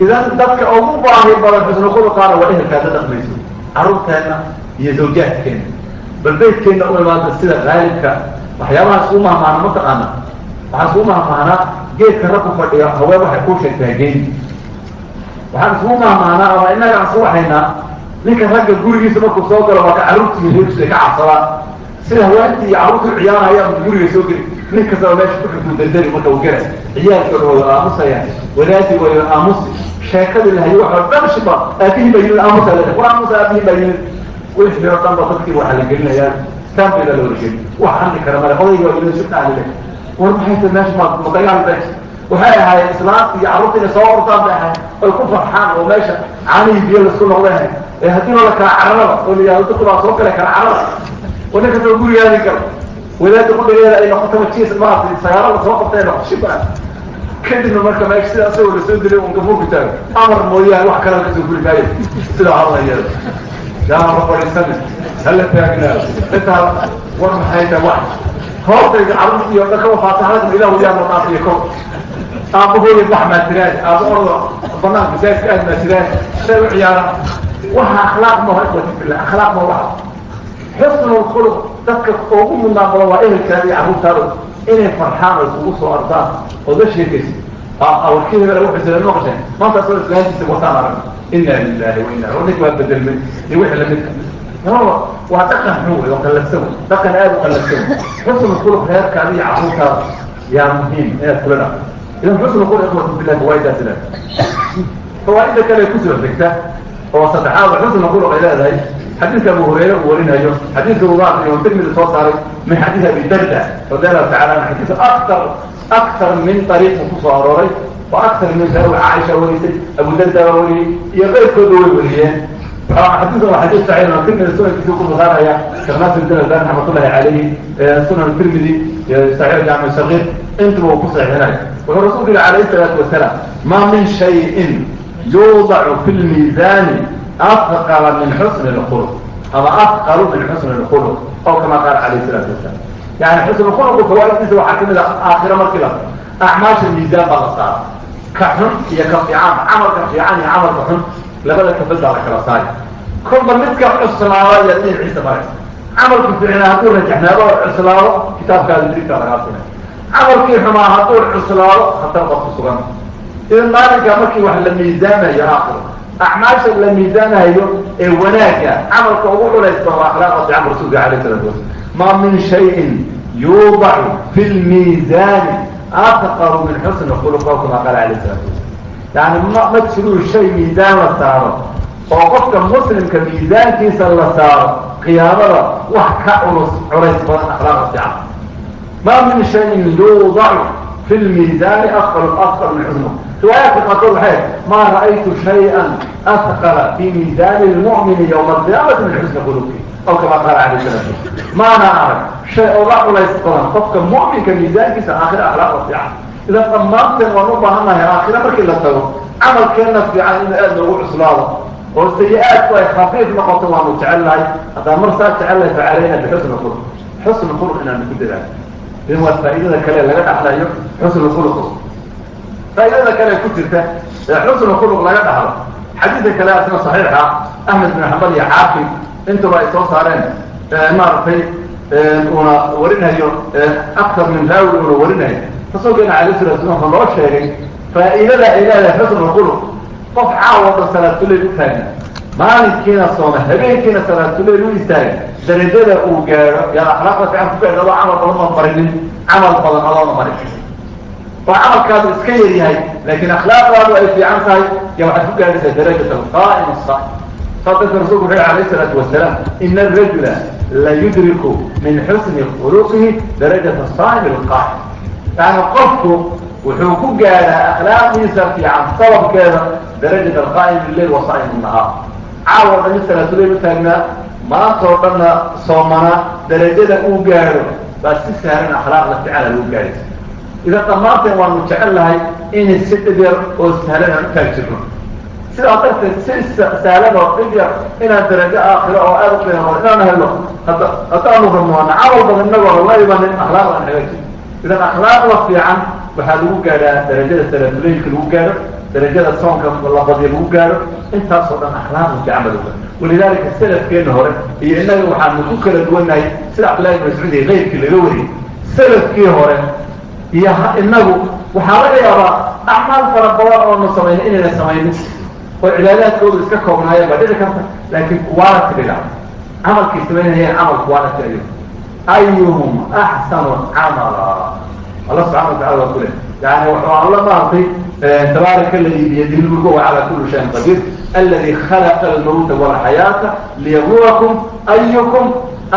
idan dadka ugu baahi badan xusna waa ehelkaada dhaqmayso carruurteenna iyo zawjaadkeena bal baydkeenna u imaada sida haalibka waxyaabaha isku mahmaana mataqaana waxaa isku mahmaanaa geedka ragku fadhiya haween waxay kuu sheegtaa geyn waxaan isku mahmaanaa ama innaga aan isku haynaa ninka ragga gurigiisa markuu soo galo waa ka carruurtii reerkiisa ka cabsadaan. Sida haweentii iyo carruurtu ciyaaraya ama guriga soo geli nin kastaba meesha kuxukuu dardari marka uu gela ciyaalkooda wada aamusaya wadaadii wada aamusi sheekadii lahayo waxa dhan shiba aabihii baa yimid aamusa le war aamusa aabihii baa yimid. Wixii oo dhan ba dadkii waxaa la gelinayaan. Stampida la wargeli wax xandi kara male odayga waa yimid shubtaa lile war maxay tahay meesha ma ma dagaal bees waxay ahaayeen islaamta iyo carruurta inay soo ortaan bay ahayd oy ku farxaan oo meesha caanihii biyo la isku noqday ee haddii la kala cararaba oo la yihahdo dadku baa soo gala kala carara oo nin kastaba gurigaadi karo wadaada qudhageeda ay noqoto majiis maaragtay sagaarada soo qabta ay noqoto shibaa kadibna marka meesha sida asagoo la soo dilay un gafuurku taago. Amar mooyaane wax kale ka soo guri maayo. Sida hadlayada yaama fadhiisani hala taagnaa. Intaa war maxay tahay wax? Hoostayda carruurtii oo dhan kaba faataxada ilah waliyaa noo dhaafiyo ko aabahooya bax maa tiraad aaba orda banaanka masaajidka aad maa tiraad say u ciyaaraan waxa akhlaaq ma waa ikhwati billah akhlaaq ma waxa. Xusnu lkhuluq dadka ugu mudnaan badan waa ehelkaada iyo carruurtaada inay farxaan oo isugu soo ardaan oo la sheekaysa warkii hebel wuxuu sala noqosheen maanta asoo islaantiisa wataan arag. Inna lillahi wa inna ninka waa bedelmay iyo wixii lamidka no waa dhaqan xun wey oo qallafsan wey dhaqan aada u qallafsan wey xusnu khuluq reerkaada iyo carruurtaada yaa muhiim inaad kula dhaqo idan xusnu khuluq ikhwati billah fawaa'idaas ilaa fawaa'ida kale ku soo xigta oo saddexaad xusnu khuluq ay leedahay. Xadiidka abu hurayre uu warinayo xadiidka ugaas iyo tirmidi soo saaray min xadiid abi darda radi allahu tacala anhu xadiidka aktar aktar min ariiq uu ku soo arooray wa aktar min caaisha warisay abu darda baa wariyey iyo keyrkooda way wariyeen. Xadiidka waa xadiid saxiix oo tirmidi sunankiisa ku busaaraya sheekh nasir din albani raxmatullahi calayhi sunan tirmidi saxiix jaamic sagiir intuba uu ku saxiixinay wuxuu rasuulku yihi calayhi salaatu wasalaam ma min shayin yuudacu fi lmiisaani afqala min xusni اlkhuluq ama afqalu min xusni اlkhuluq oo kama qaala calayh isalaatu wasalaam yani xusn khuluqu fawaaiddiisa waxaa ka mid a aakhiro markii la acmaasha miisaan baa la saara ka xun iyo ka fiican camalka fiican iyo camalka xun labada kabad la kala saari kolba midka cuslaada iyo dhinaciisa maray camalku fiicnaa hadduu rajaxnaado oo cuslaado kitaabkaada dirigta lagaa sinay camalkii xumaa hadduu cuslaado khatar bad ku sugan id maalinka markii wax la miisaamayo aakiro acmaasha la miisaamayo ee wanaagga camalka ugu culaysta oo akhlaaqda fiican rasuulka alayh salatu wasalaa ma min shayin yuudacu fi lmiisaani atqaru min xusni khuluqakum aqala alayh salatu wasalaa yani ma ma jiruu shay miisaan la saaro oo qofka muslimka miisaankiisa la saaro qiyaamada wax ka culus culays badan akhlaaqa fiican. Ma min shayin yuudacu fi lmiisaani afqaru afqar min xusni روايات القصر حيث ما رأيت شيئا أثقل في ميزان المؤمن يوم القيامة من حسن خلقه أو كما قال عليه السلام ما أنا أعرف شيء الله لا يستطيع فبقى مؤمن كميزان كيس آخر أخلاق وفيعة إذا طمرت ونوبة هنا يا آخر أمرك إلا تقول عمل كان في عن أدنى روح صلاة والسيئات خفيف نقطة ومتعلى هذا مرسى تعلى فعلينا بحسن الخلق حسن الخلق إننا نكون ذلك in waa faa'iidada kale laga dhaxlayo xusnu khuluq faa'idada kale ku jirta ee xusnu khuluq laga dhaxlo xadiidka kale asna saxiixa ahmed bin xambal iyo xaakim intaba ay soo saareen maaragtay uuna warinayo aktar min raawi uuna warinayo rasuulkeena alay sala slam loo sheegay faa'iidada ay leedahay xusnu khuluq qof caawa dhan salaatuleil u taagan maalinkiina sooma habeenkiina salaatuleel u istaagay darajada uu gaadho yaad akhlaaqda fiican ku kicd adoo camal badan oon barinin camal badan adoona marin oo camalkaadu iska yaryahay laakiin akhlaaqdaadu ay fiican tahay. Ya waxaad ku gaadhaysaa darajat alqaa'im sa saas darta rasulku wuxu alayh isalaatu wasalaam ina arajula la yudriku min xusni khuluqihi darajata saa'im alqaa'im. Yani qofku wuxuu ku gaadhaa akhlaaqdiisa fiican sababkeeda darajat alqaa'im illeyl wa saa'im caawoo dhan salaatulay u taagnaa maantoo dhanna soomana darajada uu gaadho baa si saaran akhlaaqda ficala lagu gaadhaysa. Idan dhammaanteen waanu jecel lahay inay si dhibyar oo sahlan aan u taag jirno. Sidaas darteed si sahlan oo dhibyar inaan darajo aakhiro oo aada u qiimo inaan helno hadda haddaanu rumoona camal badan inagoo la imanin akhlaaqda hagaajin idan akhlaaqda fiican waxaa lagu gaadhaa darajada salaatuleylka lagu gaadho darajada soonka la lagu gaadho intaasoo dhan alaam camal walidaalika salafkeena hore iyo innaga waxaanu ku kala duwannahay sida cabdillahi bn mascuud iyo qayrkii laga wariyey. Salafkii hore iyo inagu waxaa laga yaabaa acmaal fara badan oonu samayna inayna samaynin oo cibaadaadkoodu iska koobnaayeen baa dhici karta. Laakiin waana tidhiga camalkii samaynayeen camalku waana tiayo ayuhum axsanu camala alla subxaana watacala waa kuleh yani wuxuu alla maartay tabaaraka aladi biyadihi lmulku wa calaa kuli shayin qadiir aladi khalaqa almawta walxayaata liyabluwakum ayukum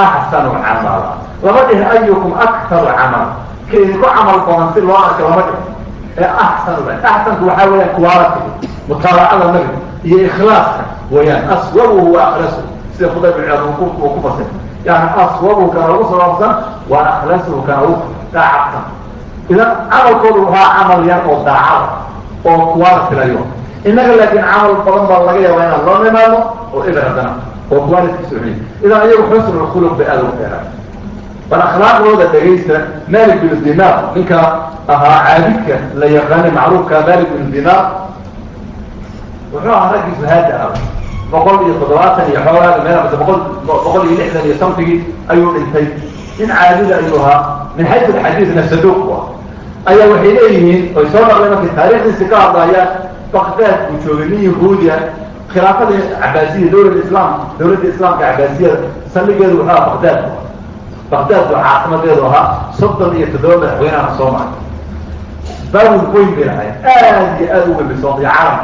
axsanu camala lama dhih ayukum aktaru camala ka idinku camal badan si loo arka lama dhih ee axsanu axsanku waxaa weeyaan kuwaarati mutaabacada nabiga iyo ikhlaaska wayaan aswabuhu wa aklasu sida kuday biceed uu ku fasir yani aswabuhu kana ugu sabaabsan wa aklasuhu kana ugu daacabsan idan camalkooda wuxaa camal yar oo daacada oo kuwaala filayo. Innaga laakiin camal badan baa laga yaabaa inaan loo nimaadno oo eber haddana oo kuwaalaskiisa xun idan ayagu xusnulkhuluq bay aada u dheeraan bal akhlaaqdooda dhegaysta malik bin dinar ninka ahaa caabidka la yaqaanay macruufka malik bin dinar wuxuu ahaa raggiisu haada ah. Boqol iyo toddobaatan iyo xoogaada meel mase boqol boqol iyo lixdan iyo santigii ayuu dhintay. In caadida ayuu ahaa min xayu alxadiidna saduuq u ah ayaa waxay leeyihiin oy soo dhaqleen markay taariikhdiisi ka hadlayaan bakdaad buu joogay nin yahuudiya khilaafadii cabaasiya dawlada islaam dawladda islaamka cabaasiyada saldhigeedu wuxuu aha bakdaad bakdaad buu caasimadeedu ahaa soddon iyo toddoba madaxweynaha soo maray baawil weyn bay lahayd aad iyo aad u weyn bay sooqdiya calam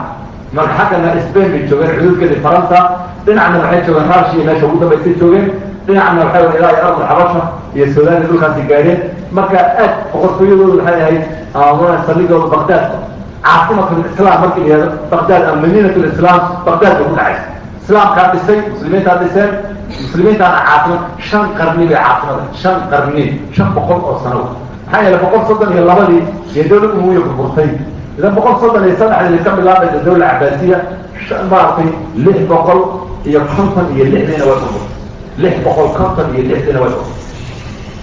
marka xaggana spain bay joogeen xuduudkeedii faransa. Dhinacna waxay joogeen rushiya meesha ugu dambaysay joogeen. Dhinacna waxay wa ilaa iyo ardul xabasha iyo suudaan dhulkaasi gaadheen marka aad boqortooyadoodu waxay ahayd ama saldhigooda bakdaad caasimatul islam markii la yihahdo bakdaad ama madiinat lislam bakdaad bay ku dhacaysa islaamkaa dhisay muslimiintaa dhiseen muslimiintaana caasimad shan qarni bay caasimada shan qarni shan boqol oo sano. Maxaa yeele boqol soddon iyo labadii iyo dawlad umuwiya burburtay. Idan boqol soddon iyo saddexdii ka bilaabaysa dawla cabaasiya maaragtay lix boqol iyo konton iyo lixdiina way burburtay. Lix boqol konton iyo lixdiina way burburtay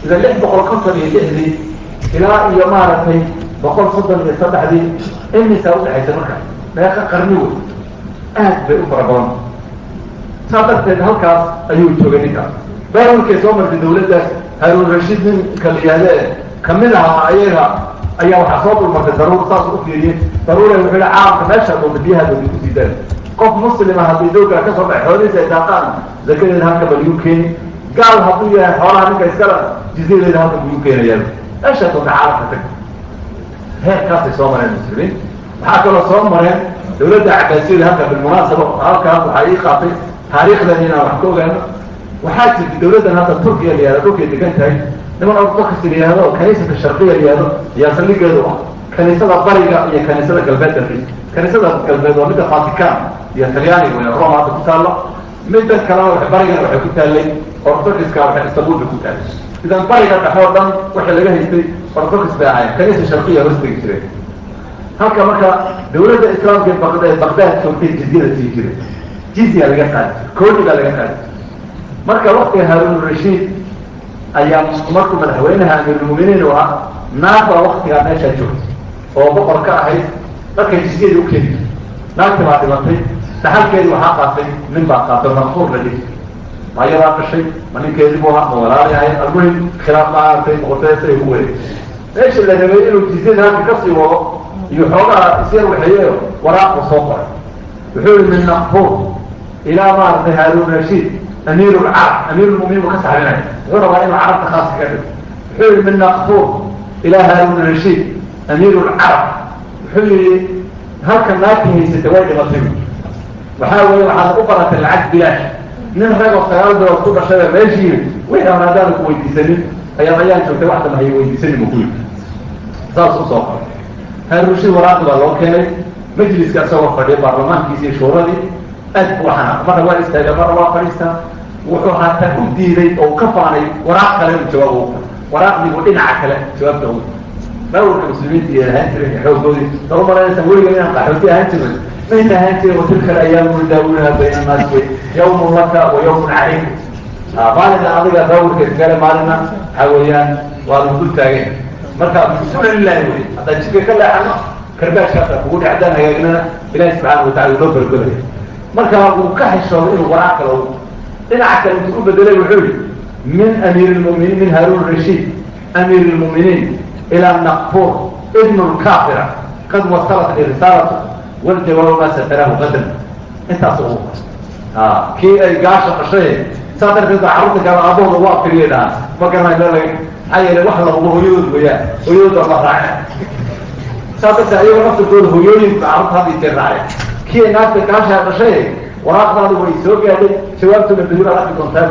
idan lix boqol konton iyo lixdii ilaa iyo maaragtay boqol soddon iyo saddexdii imisaa udhexaysa marka meeqa qarni wey aad bay u fara badan saa darteed halkaas ayuu joogay ninkaas baawilkay soo martay dawladdaas haruun rashiid ninka la yihahde ka mid ahaa ayaga ayaa waxaa soo dulmartay daruur saas u fiiriyey daruure wuxuu yihi caalamka meesha doonta biyaha doonta ku sii daan qof muslima haddii doogaa ka soo baxay xoolihiisa ay daaqaan zakadeeda halka bal yuu keeni gaal hadduu yahay xoolaha ninka iskala jiziyadeeda halka buu keenayaa meeshaa doonta caalamka tag heerkaasay soo mareen muslimiin waxaa kaloo soo mareen dawladda cabaasiyada halka bilmunaasaba halkaas waxaa ii qaatay taariikhdan inaan wax ka ogaano waxaa jirta dawladdan hadda turkiya la yihahdo dhulkay degan tahay niman ortodokis la yihahdo kaniisada sharqiya la yihahdo ayaa saldhigeedu ah kaniisada bariga iyo kaniisada galbeedka kaniisada galbeed waa midda vatican iyo talyaaniga wey roma hadda ku taallo midda kalena barigana waxay ku taallay ortodoxiska waxay istanbul bay ku taallay idan bariga dhexoo dhan waxay laga haystay ortodokis bay ahayn kaniisa sharqiya hoos tegi jireen halka marka dawladda islaamka baqd baqdaad jizyada sii jiray. Jizya laga qaadi koodi baa laga qaadi. Marka waktiga haarun rashiid ayaa markuu madaxweynaha amiirulmuminiin u ahaa naag baa waktigaa meeshaa joogtay oo boqor ka ahayd. Markay jizyadii u keeni naagti baa dhimatay dhaxalkeedii waxaa qaatay nin baa qaatay mansuur la dhihi ma ayadaa dhashay ma ninkeedii bu ahaa ma walaali ahayd almuhim khilaaf maaragtay boqortooyada siday ugu wareeg meesha la rabay inuu jizyada halka ka sii wado iyo xoogaha isyar waxeeyeyo waraaqu soo qoray wuxuu yihi min naqfur ilaa maaragtay haarun rashiid amiir lcarab amiir lmuminiin buu ka saxrinaya wuxuu rabaa inuu carabta khaas kaga dhigo wuxuu yihi min naqfur ilaa haarun rashiid amiir lcarab wuxuu yihi halka naagti haysata way dhimatay waxaa weeye waxaad u baratay lacag bilaash nin ragoo sagaal bilood ku dhashayba meeshii yiri wixii hore haddaan ku weydiisanin ayaad ayaan joogtay waxda mahay weydiisanin buu ku saas u soo qoray haarunrashiid waraaqi baa loo keenay majliska isagoo fadhiya baarlamaankiisi shuuradii aad bu xanaaq marna waa istaaga marna waa fadhiistaa wuxuu hataa u diiday oo ka faanay waraaq kale jawaab ugu dhinaca kale jawaabta baawalka muslimiinta iyo ahaan jiren iyo xoogoodii daba maranaysan weliga inaan qaxooti ahaan jirin mayna ahaan jiren watilka alayaamu nudaawilha bayna annaas wey yawmun laka wa yawmun calayk maalina adiga baawalka iskale maalina waxaa weeyaan waa lagu dul taagan marka bisuna lilahi wey haddaan jidka ka leexano karbaashkaasa kugu dhe haddaan hagaagnana ilahi subxaana watacala uu noo bergolay marka uu ka xishooday inuu waraaq kale dhinaca kale intuu u bedelay wuxuu yihi ilaa naqfur ibn lkafira qad wasalat irisaalatu waljawaabu ma sataraahu qadan intaas ugu kii ay gaasha qashay saa darteed baa carruurta kale aabahooda waa firiyay dhahaan ma garanayo meel laga maxaa yeelay wax lahubo hooyadood wayaan hooyadood baa la raacay saa darteed ayago naftirkooda hooyooyinka carruurta hadda intee raacay kii ay naagta gaashaa dhashay waraaqdaadi way soo gaadhay jawaabtuna dawla arki doontaan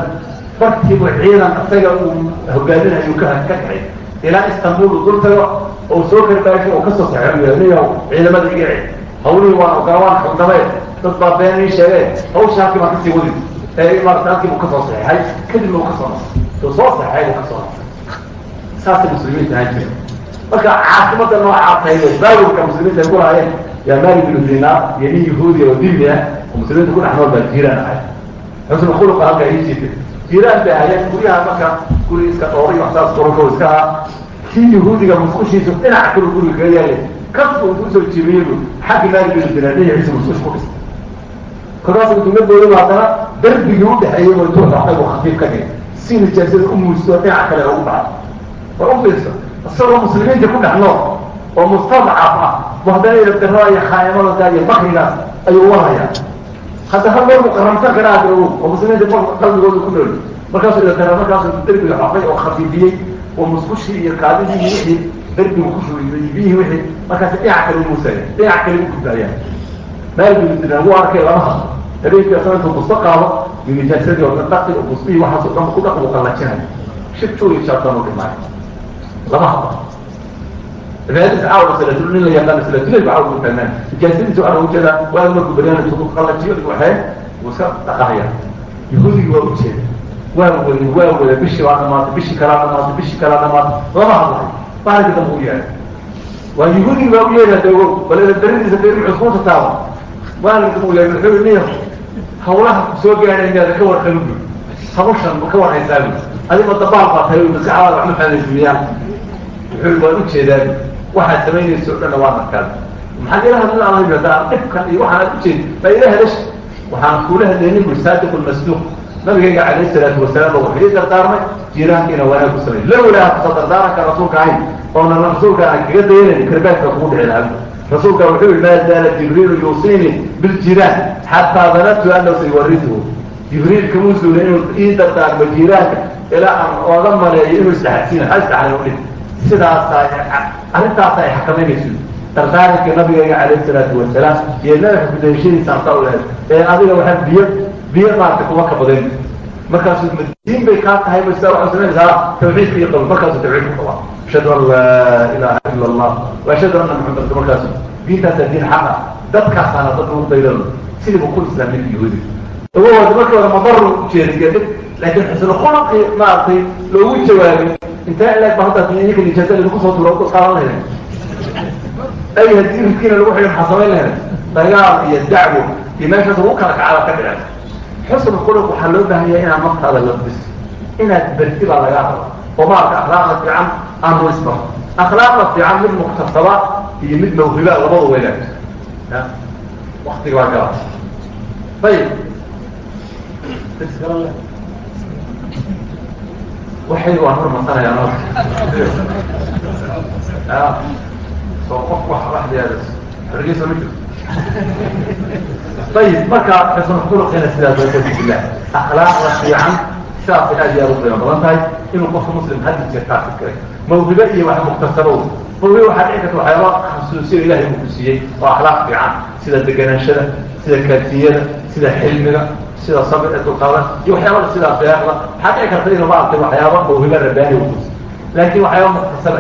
barkiibu ciidan isaga uu hogaaminayo ka ka kacay ilaa istanbul uu dul tago oo soo karbaasho oo ka soo saxeeyo ciidamada iga cid hawlihii waan ogawaan xugdamee dad baa been ii sheegeen hawsha halkii baan ka sii wadi ee maarata halkii buu ka soo saxeexay kadibna uu ka soo uu soo saxeexay uu ka soo nasay saasay muslimiinta ahaan jira marka caasimada noocaa tahay baawilka muslimiinta ay ku lahaayeen yaa mali binu dinaar iyo nin yahuudiya oo dimi ah oo muslimiinta ku dhex nool baa jiiraan ahay xusnu khuluqa halka ii jiitay jiiraan bay ahaayeen guryaha marka guri iska dhooriy waxsaas qoroko iska ahaa kii yahuudiga musqushiisu dhinaca kulu guriga kaga yaalay. Kasbu intu u soo jiibiyey bu xaggi dinaar dhinaciisa musqush ku dhistay kolkaas intuumadooda haddana darbigii udhexeeyey intuu dhacay uu khafiif ka dhigay. Si nijaasada u muujiso dhinac kale ugu baxay war u isagoo muslimiinta ku dhex nool oo mustadcaf ah bu haddana ilabdarada iyo khaaimada iyo bakrigaas ayuu warayaa hadda hal meel muqaramsan karaa ogo oo muslimiinta qalbigooda ku nool markaasuu ilabdara markaasuu derbiga xafay oo khafiifiyey oo musqushii iyo kaadidii iyo wixii derbiga ku shubay iyo biyihii wixii markaas dhinac kale umuusaya dhinac kale u gudbaayaan meel buu wuu arkay lama hadlo habeenkii asana intuu busto qaado iyo nijaasadii oo dhan dhaqi bustihii waxaasoo dhan ku dhaq uu qallajinayo shib joogi shaabtaan u lama hadlo cibaadadiis caawa salatul nin la yaqaano salatul ba caawa utaagnaan nijaasadiisa waxaa ugu jeedaa waa markuu baryaana intuu qallajiyo waxee wuu iska dhaqahaya yahuudigii waa ujeeda waa wada waa wada bishii baa dhamaatay bishii kalaa dhamaatay bishii kalaa dhamaatay lama hadlayo bahalka dambe u yeehay waa yahuudigii baa u yeedaa dago bal daradiisa deri cusbuunta taaba bahalka dambe u yeehay wuxuu niya hawlaha ku soo gaadhay inaada ka warqabi hawshan ka warhaysaabi adigo dabaal baa tahay maskaxdaada wax ma fahanaysimiyaan wuxuu waan u jeedaa waxaad samaynaysa o dhanna waa markaad. Maxaad ila hadlin aan hadaa dhibkan iyo waxaan aad ujeed baa ila helash waxaan kuula hadlaynin bui saadiq lmasduuq nabigayga calayh salaatu wasalaam ba wuxuu ii dardaarmay jiiraankiina wanaag ku samay lowlaa ku soo dardaaranka rasuulka ahayn oonan rasuulka aan kaga dayanayn karbaadka kugu dhici lahaa rasuulka wuxuu yihi maa zaala jibriilu yuusiini biljiraan xataa danadtu annahu sayuwarisuhu jibriil kamuu inuu ii dardaarmo jiiraanka ilaa aan ooga maleeyo inuu isdhaxadsiina ha isdhaxlay udhin sidaasa arrintaasa ay xakamaynayso dardaaranka nabigayga calayh salaatu wasalaam iyo nabi xukudayashadiisa anta u lehed ee adiga waxaa biyo biyo maarta kuma ka badan markaasuu madiin bay kaa tahay ba sidaa waxaa samaynaysaa tawxiidka iyo qabl markaasuu tawxiidka qabaa. Ashhadu an laa ilaha ila allah wa ashhadu anna maxamed markaasu diintaasaa diin xaqa dadkaasaana dad lagu daydano sidiiba ku islaam ninka yahuudi ogowaad markii hore madaru ujeeday laakiin xusnu khulqi maaragtay loogu jawaabay intee ilaag ba hadda ninka nijaasa lagu soo tuuro qaadan lahayd ay haddii rifkiina lagu xidhi maxaa samayn lahayd dagaal iyo dacwo iyo meeshaas ugu kala kacada ka dhicay xusnu khuluq waxaa loo baahan yahay inaad naftaada labis inaad berti baa lagaa raba oo maarka akhlaaqda fiican aan ruisba akhlaaqda fiican mid muktasaba iyo mid mawhiba labada weynaag waktiga waa gala waxay waan hormarsanayaan soo qof wax waxdeeda hargeysa ma jirto. Ayib marka xusn khuluqina sidaas waa billah akhlaaqda fiican sidaas aad iyo aad u qiimo badan tahay inuu qofka muslim haddi jirtaa fikray mawhibe iyo wax muktasabow mawhibe waxaa dhici karta waxyaaba khasuusiyo ilahay uu ku siiyey oo akhlaaq fiican sida degenaanshada sida kaatiyada sida xilmiga sida ee dulqaadan iyo waxyaabada sidaa deeqda waxaa dhici karta inuu maaragtay waxyaaba mawhibe rabaani uu kusiy laakiin waxyaaba muktasaba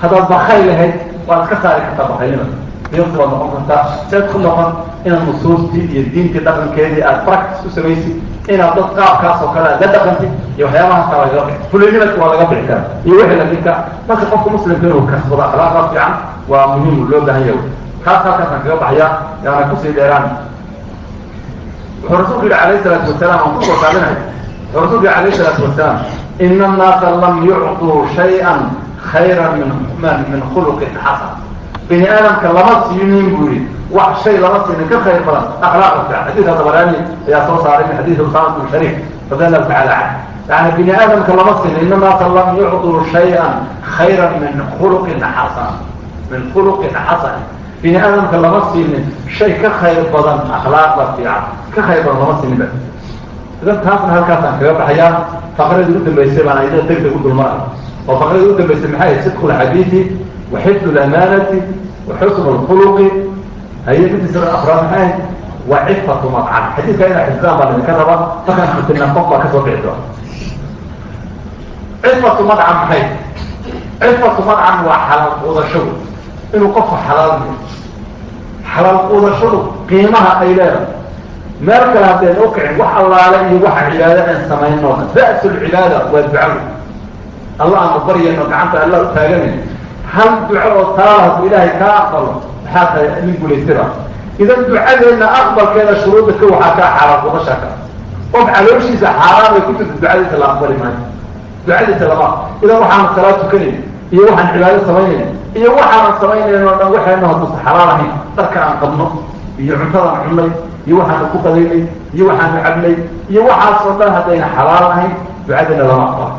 haddaad bakay lahayd waad iska saari kartaa bakaynima niyabta waad noqon kartaa seed ku noqon inaad nusuustii iyo diintii dhaqankeedii aad practice ku samaysid inaad dad qaabkaas oo kale aad la dhaqantid iyo waxyaabahaasa lagaga bixi. Fulinimad waa laga bixi karaa. Iyo wixii lamidka marka qofka muslimka inuu kasbado akhlaaqda fiican waa muhiim loo baahan yahay. Kaas halkaasaan kaga baxaya yaana ku sii dheeraan wuxuu rasuulku yihi alayh salaatu wasalaam aan ku soo taabinay wuxuu rasuulku yihi alayh salaatu wasalaam ina annaasa lam yucطuu shay-an khayra min min khuluqin xasan. Bini aadamka lama siinin buu yihi wax shay lama siinin ka khayr badan. Akhlaaqda fiican. Xadiidka dabaraani ayaa soo saaray min xadiidi usaama bn shariif radi allahu tacala canh yani bini aadamka lama sinin ina naasa lam yucطuu shay-an khayra min khuluqin xasan. Min khuluqin xasan bini aadamka lama siinin. Shay ka khayr badan akhlaaqda fiican. Ka khayr badan lama siinin ba. Idan taasna halkaasaan kaga baxayaa faqradii u dambaysay baan ayada degdeg u dulmara oo faqradii u dambaysay maxay? Ahayd sidqu lxadiidi lamaanati wa lkhuluqi haye midisa afraad maxay? Ahayd madcan xadiidka inaa xifdaan baan idinka raba markaan xifdinaa qof baa ka soo bixi doona. Cifatu madcan maxay? Cifatu madcan waa xalaal quudashadu inuu qofku xalaal yahay. Xalaal quudashadu qiimaha ay leedahay. Meel kale haddeen u kicin wax allaale iyo waxa cibaado aan samayno ra'su lcibaada waa ducaw allah aanu baryayno gacanta allah u hal duco oo taala hadduu ilaahay kaa aqbalo maxaa tahay nin guulaystira idan ducadeenna aqbalkeeda shuruudda ka waxaa kaa xalaal quudasha ka. Qof calooshiisa xaaraan bay ku jirta ducadiisa la aqbali maayo. Ducadiisa lama. Idan waxaanu salaad tukanayn iyo waxaan cibaado samaynayn iyo waxaanan samaynayn oo dhan waxayna haduusa xalaal ahayn. Dharka aan qabno iyo cuntadan cunnay iyo waxaanu ku qadaynay iyo waxaanu cabnay iyo waxaasoo dhan haddayna xalaal ahayn ducadana lama aqbalo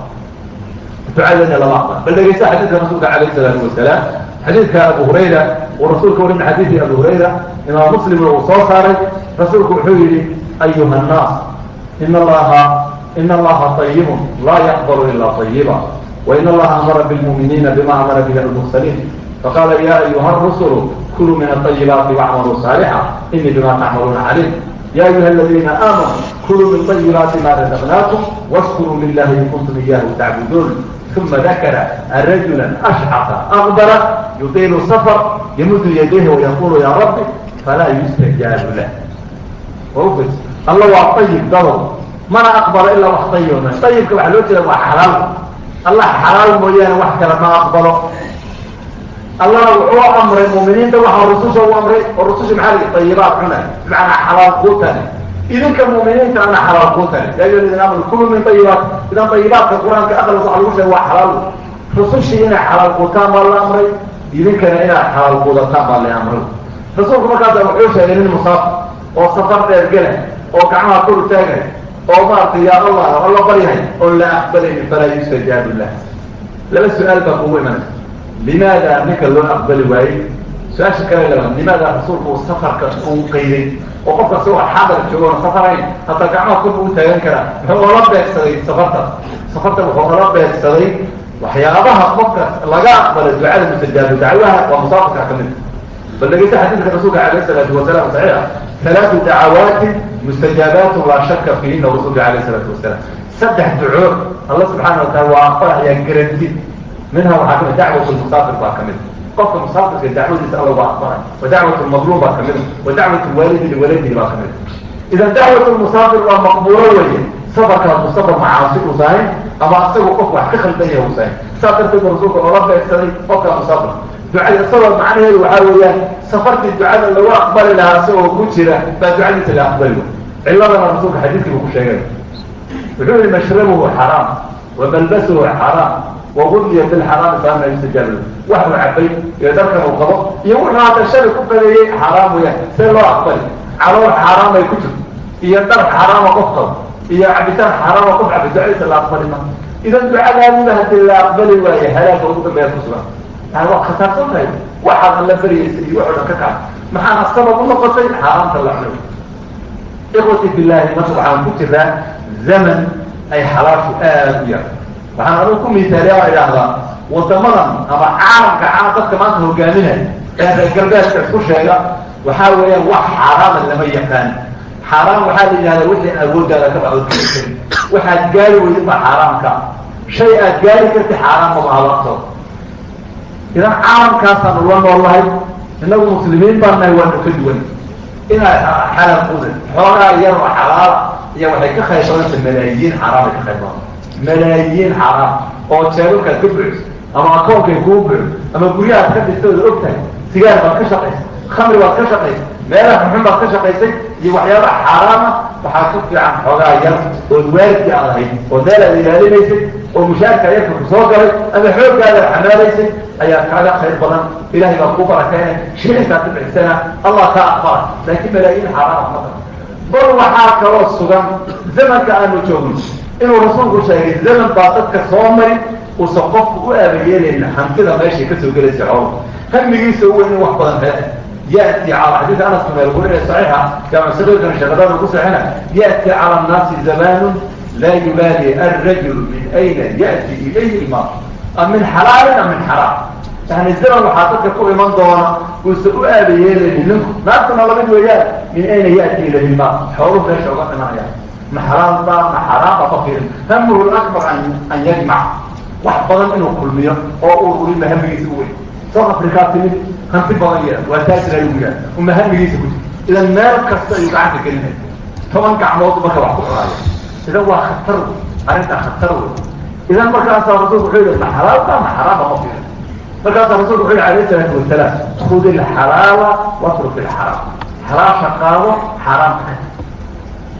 ducadana lama aqbalo bal dhegeysta xadiidka rasuulka calayh salaatu wasalaam. Xadiidka abu hurayra uu rasuulka warin xadiidkii abu hurayra imaam muslimna uu soo saaray rasuulku wuxuu yidhi ayuha annaas in allaha in allaha طayibun laa yaqbalu ila طayiba wain allaha amara bilmu'miniina bima amara bihi almursaliin faqala ya ayuha الrusulu kuluu min aطayibaati wacmaluu saalixa inii bima tacmaluuna calim ya ayuha aladiina aamanuu kuluu min طayibaati ma razaqnaakum washkuruu lilahi in kuntum iyahu tacbuduun ثم ذكر رجلا أشعث أغبر يطيل السفر يمد يديه ويقول يا رب فلا يستجاب له وأفز الله وطيب ضرب ما أنا أقبل إلا واحد طيب allah xalaal mooyaane wax kale ma aqbalo. Allana wuxuu amray muminiinta waxaa rususha u amray oo rususha maxaa lii ayibaat cuna bimacanaa xalaal kuutane idinka muminiinta ana xalaal kuutane ya ayuha ladina amanu kulu min ayibaat idan ayibaadka qur'aanka aqlas waxa lagu sheega waa xalaal. Rusushii inay xalaal kuutaan baa la amray idinkana inaad xalaal kuudataan baa la amray. Rasuulku markaasa wuxuu sheegay nin musaafir oo safar dheer gela oo gacmaha kor taaga oo maratay yaa allah oo la baryahay oo la aqbalayni falaa yustajaabu lah laba su'aal baa kugu imanaysa limaada ninka loo aqbali waayey? Su'aasha kale laba limaada rasuulku uu safarka uu qayday oo qofka isagoo xadar joogoona safarayn hataa gacmaha korka u taagan karaa muxuu oola beegsaday safarta. Safarta wuxuu oola beegsaday waxyaabaha qofka laga aqbala ducada mustajaabu dacwaha waa musaafirka ka mid bal dhegeysa xadiidka rasuulka alayh salaatu wasalaam saxiix ah alaatu dacawaatin mustajaabaatu laa shaka fiihina rasuulka alayh salaatu wasalaam saddex duco alla subxaana wataala waa aqbalayaa garanti minha waxaa ka mid dacwat musaafir baa ka mid qofka musaafirka dacwadiisa alla waa aqbalay wa dacwat lmadluum baa ka mid wa dacwat waalidi liwaladihi baa ka mid idan dacwat musaafir waa maqbuulo weeye safarkaas u safar macaasi u tahay ama asagu qof wax ka khaldanya u tahay saas darteed rasuulka oola beegsaday qofkaa musaafir ducadii isagoo macnaheedu waxaa weeyaan safarkii ducada lagu aqbali lahaa isagoo ku jira baa ducadiisa la aqbaliyo ciladana rasuulka xadiiskii buu ku sheegay. Wuxuu yihi mashrabuhu xaraam wa malbasuhu xaraam wa gudiya bilxaraami faana yustajaab wax uu cabay iyo darkan uu qabo iyo wuxuu hadda shali ku qadeeyey xaraam weeyaan see loo aqbali. Calool xaraam ay ku jirto iyo dar xaraama qof qabo iyo cabitaan xaraama qof cabi ducadiisa la aqbalima idan ducadaadiba haddii la aqbali waayo halaagka ugu dambeeya ku sugan waa khataarsantahay waxaad alla baryaysa iyo waxoo dhan ka kaca maxaana sabab u noqotay? Xaaraamta la cuno. Ikhwati billahi marka waxaan ku jiraa zaman ay xalaashu aada u yar. Waxaan adugu ku misaaliya waa idhaahdaa wadamadan ama caalamka caalam dadka maanta hogaaminaya ee reer galbeedka isku sheega waxaa weeyaan wax xaaraama lama yaqaan. Xaaraam waxaa la yidhahdaa wixii awooddaada ka bacdo waxaad gaari weydin baa xaaraamka. Shay aad gaari karti xaaraam maba abaarto idan caalamkaasaanu la noolnahay inagu muslimiin baan nahay waanu ka duwan. Inaa xalal qudan xoogaa yar oo xalaala iyo waxay ka qayb badanta malaayiin xaraamay ka qayb badan malaayiin xaraam oo jeebabkaad ka buxiso ama akoonkay kuu buxo ama guryahaad ka dhistay ood og tahay sigaar baad ka shaqaysay khamri baad ka shaqaysay meelaha xunxun baad ka shaqaysay iyo waxyaabaha xaaraama waxaa ka fiican xoogaa yar ood waalidkii aad ahayd oo meel aad ilaalinaysay oo mushaarka yarka ku soo galay ama xooggaada xamaalaysay ayaa kaaga khayr badan. Ilahay baa ku barakeyna shicikaa ku bixisana allah kaa aqbala. Laakiin malaayiin xaaraana ah bal waxaa kaloo sugan zamanka aanu joogno inuu rasuulku sheegay zaman baa dadka soo mari. Uusan qofku u aabayeeleyna hantida meeshay ka soo gelaysa xoolo hamigiisa weyn in wax badan reea yati al xadiid anas bin malik weri saxiixa jaamic saqiirkan sheekadada ku saxina yati cala annaasi zamanu laa yubaali alrajulu min ayna yati ilayhi lmaal a min xalaalin am min xaraam yani zaman waxaa dadka ku iman doona uusan u aada yeelani ninku naagtuna la mid weeyaan min ayna yati ila lmaa meesha uga dhimanaya ma xalaanbaa ma xaraamba ka fiirin hamuhu akbar an yajmac. Wax badan inuu kulmiyo oo uu uliba hamigiisa u weyn. Soo afrikaa timid hanti badan yea waa taasila ugu yidhaha uma hamigiisa ku jir idan meel kasta ayuu gacanta gelinaya toban gacmood marka wax ku xoraayo idan waa khatar wey arrintaa khatar wey idan markaasaa rasuulku wuxuu yidhi ma xalaanbaa ka fiirin markaasaa rasulku wuxuu alayh isalaatu wasalaam khud ilxalaala watruk ilxaraam xalaasha qaado xaaraamka ka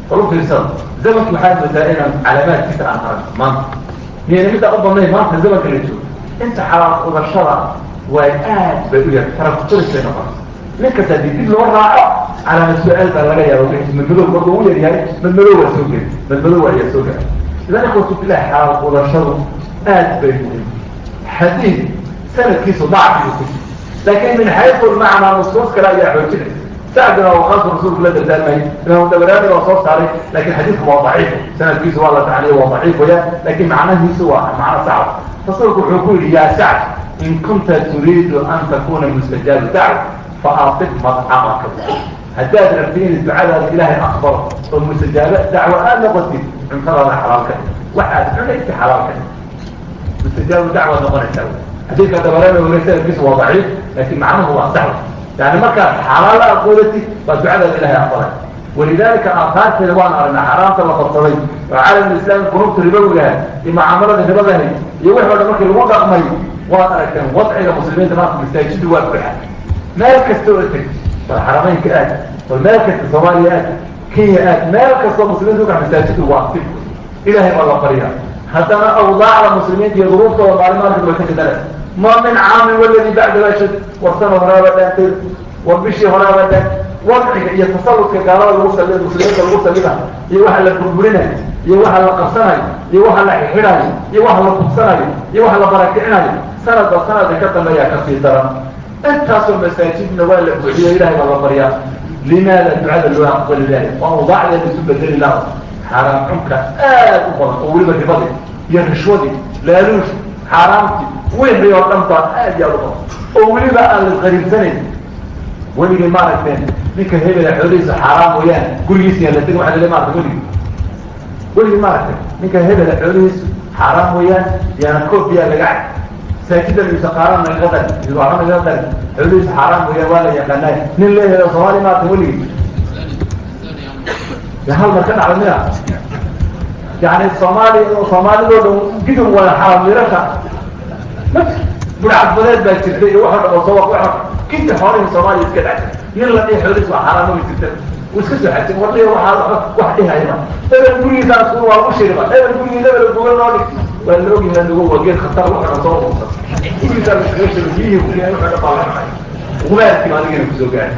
walu fiirsada zamanki waxaad moodaa inaan calaamaadkiisa aan arag maanta. Miyayna middaa u badnayn maanta zamanka la joogo. Inta xalaal qudashada way aad bay u yahay tarakuturis bay noqonaysa nin kasta haddii dib loo raaco calaamad su'aal baa laga yaaba wixii madmadow markuu u yaryahay madmadow waa soo geli madmadow ayaa soo gela idan ikhwatu bilahi xaal qudashadu aad bay muhiim xadiid sanadkiisu dacfigu ku laakin min xaysu lmacnaa nusuus kale ayaa xoojinaysa. Sacdina waqaasu rasuulku la dardaarmay imaamu dabaraani waa soo saaray laakiin xadiidku waa daciif. Sanadkiisu waa la tacliya waa daciif wayaan laakiin macnahiisu waa macno sacd rasuulku wuxuu ku yidhi yaa sacd in kunta turiidu an takuna mustajaabu dacwa faatib madcamaka haddaad rabti in ducadaada ilaahay aqbalo oo mustajaabo dacwo aad noqotid cuntadaada xalaalka. Waxaad cunaysa xalaalka. Mustajaabu dacwaad noqonaysaa xadiidka dabaraani wala sanadkiisu waa daciif laakiin macnuhu waa sax yani markaad xalaal aqoodatid baa ducadaada ilahay aqbalay. Walidalika aakaarteeda waan aragnaa xaraamta la qabsaday oo caalam islaami qurubta ribowigaha iyo mucaamalada ribadahay iyo wix o dhan markii lagu dhaqmay waad aragteen wadciga muslimiinta maanta masaajidu waa buuxa. Meel kasta oo teg bal xarameynka aad bal meel kasta soomaaliya aad kenya aad meel kastoo muslimiinta ugax masaajidu waa ilahay baa la bariya haddana awdaacda muslimiinta iyo duruuftooda maalin maalinka way ka bedela ma min caamin waladi bacda ashad war sana horaaba dhaantay war bishii horaaba dhaan wadciga iyo tasarufka gaalada lagu sali muslimiinta lagu salida iyo waxa la burburinayo iyo waxa la qabsanayo iyo waxa la xixidhayo iyo waxa la kubsanayo iyo waxa la barakicinayo sanadba sanadka ka dambeeyaa ka sii daran. Intaasoo masaajidna waa la buuxiyo ilahay baa la baryaa limaada ducada loo aqbali lahay? Waa awdaacdeeda isu bedeli laha xaaraan cunka aad u badan oo weliba ribadii iyo rishwadii laaluush. Xaaraamtii wixii oo dhan baa aad iyo aad u badan oo weliba aan la qariibsanayn. Weligay maaragteen ninka hebela xoolihiisa xaaraam mooyaan gurigiisa yaa la tegi waa lale maarata weligii. Weligii maaragtay ninka hebela xoolihiisu xaaraam mooyaan yaana koobiyaa laga cay masaajida misaqaaran nagaga dari iduara nagaga dari xoolihiisa xaaraam mooyaan waa la yaqaanay. Nin leeyahay soomaali maarata weligii hal mar ka dhacda miya yani soomaali soomaalidoo dhan gidun wada ma burcadbadeed baa jirtay iyo waxa wa kinta xoolihii soomaaliya iska dhacay nin la dhihi xoolihiis waa xaraam ma jirta uu iska soo xajay war dhihi waxaa wax dhihayma ebel gurigiisaas waa u shiriba ebel gurigii ebel guga noo dhig waa la ogyahay nugu waa geed khatar waxa dhan soo uusan gurigiisaas iskaga shiro biyihii ku keenay waxa dhan baa la dhacay gubaadkii adigana ku soo gaaray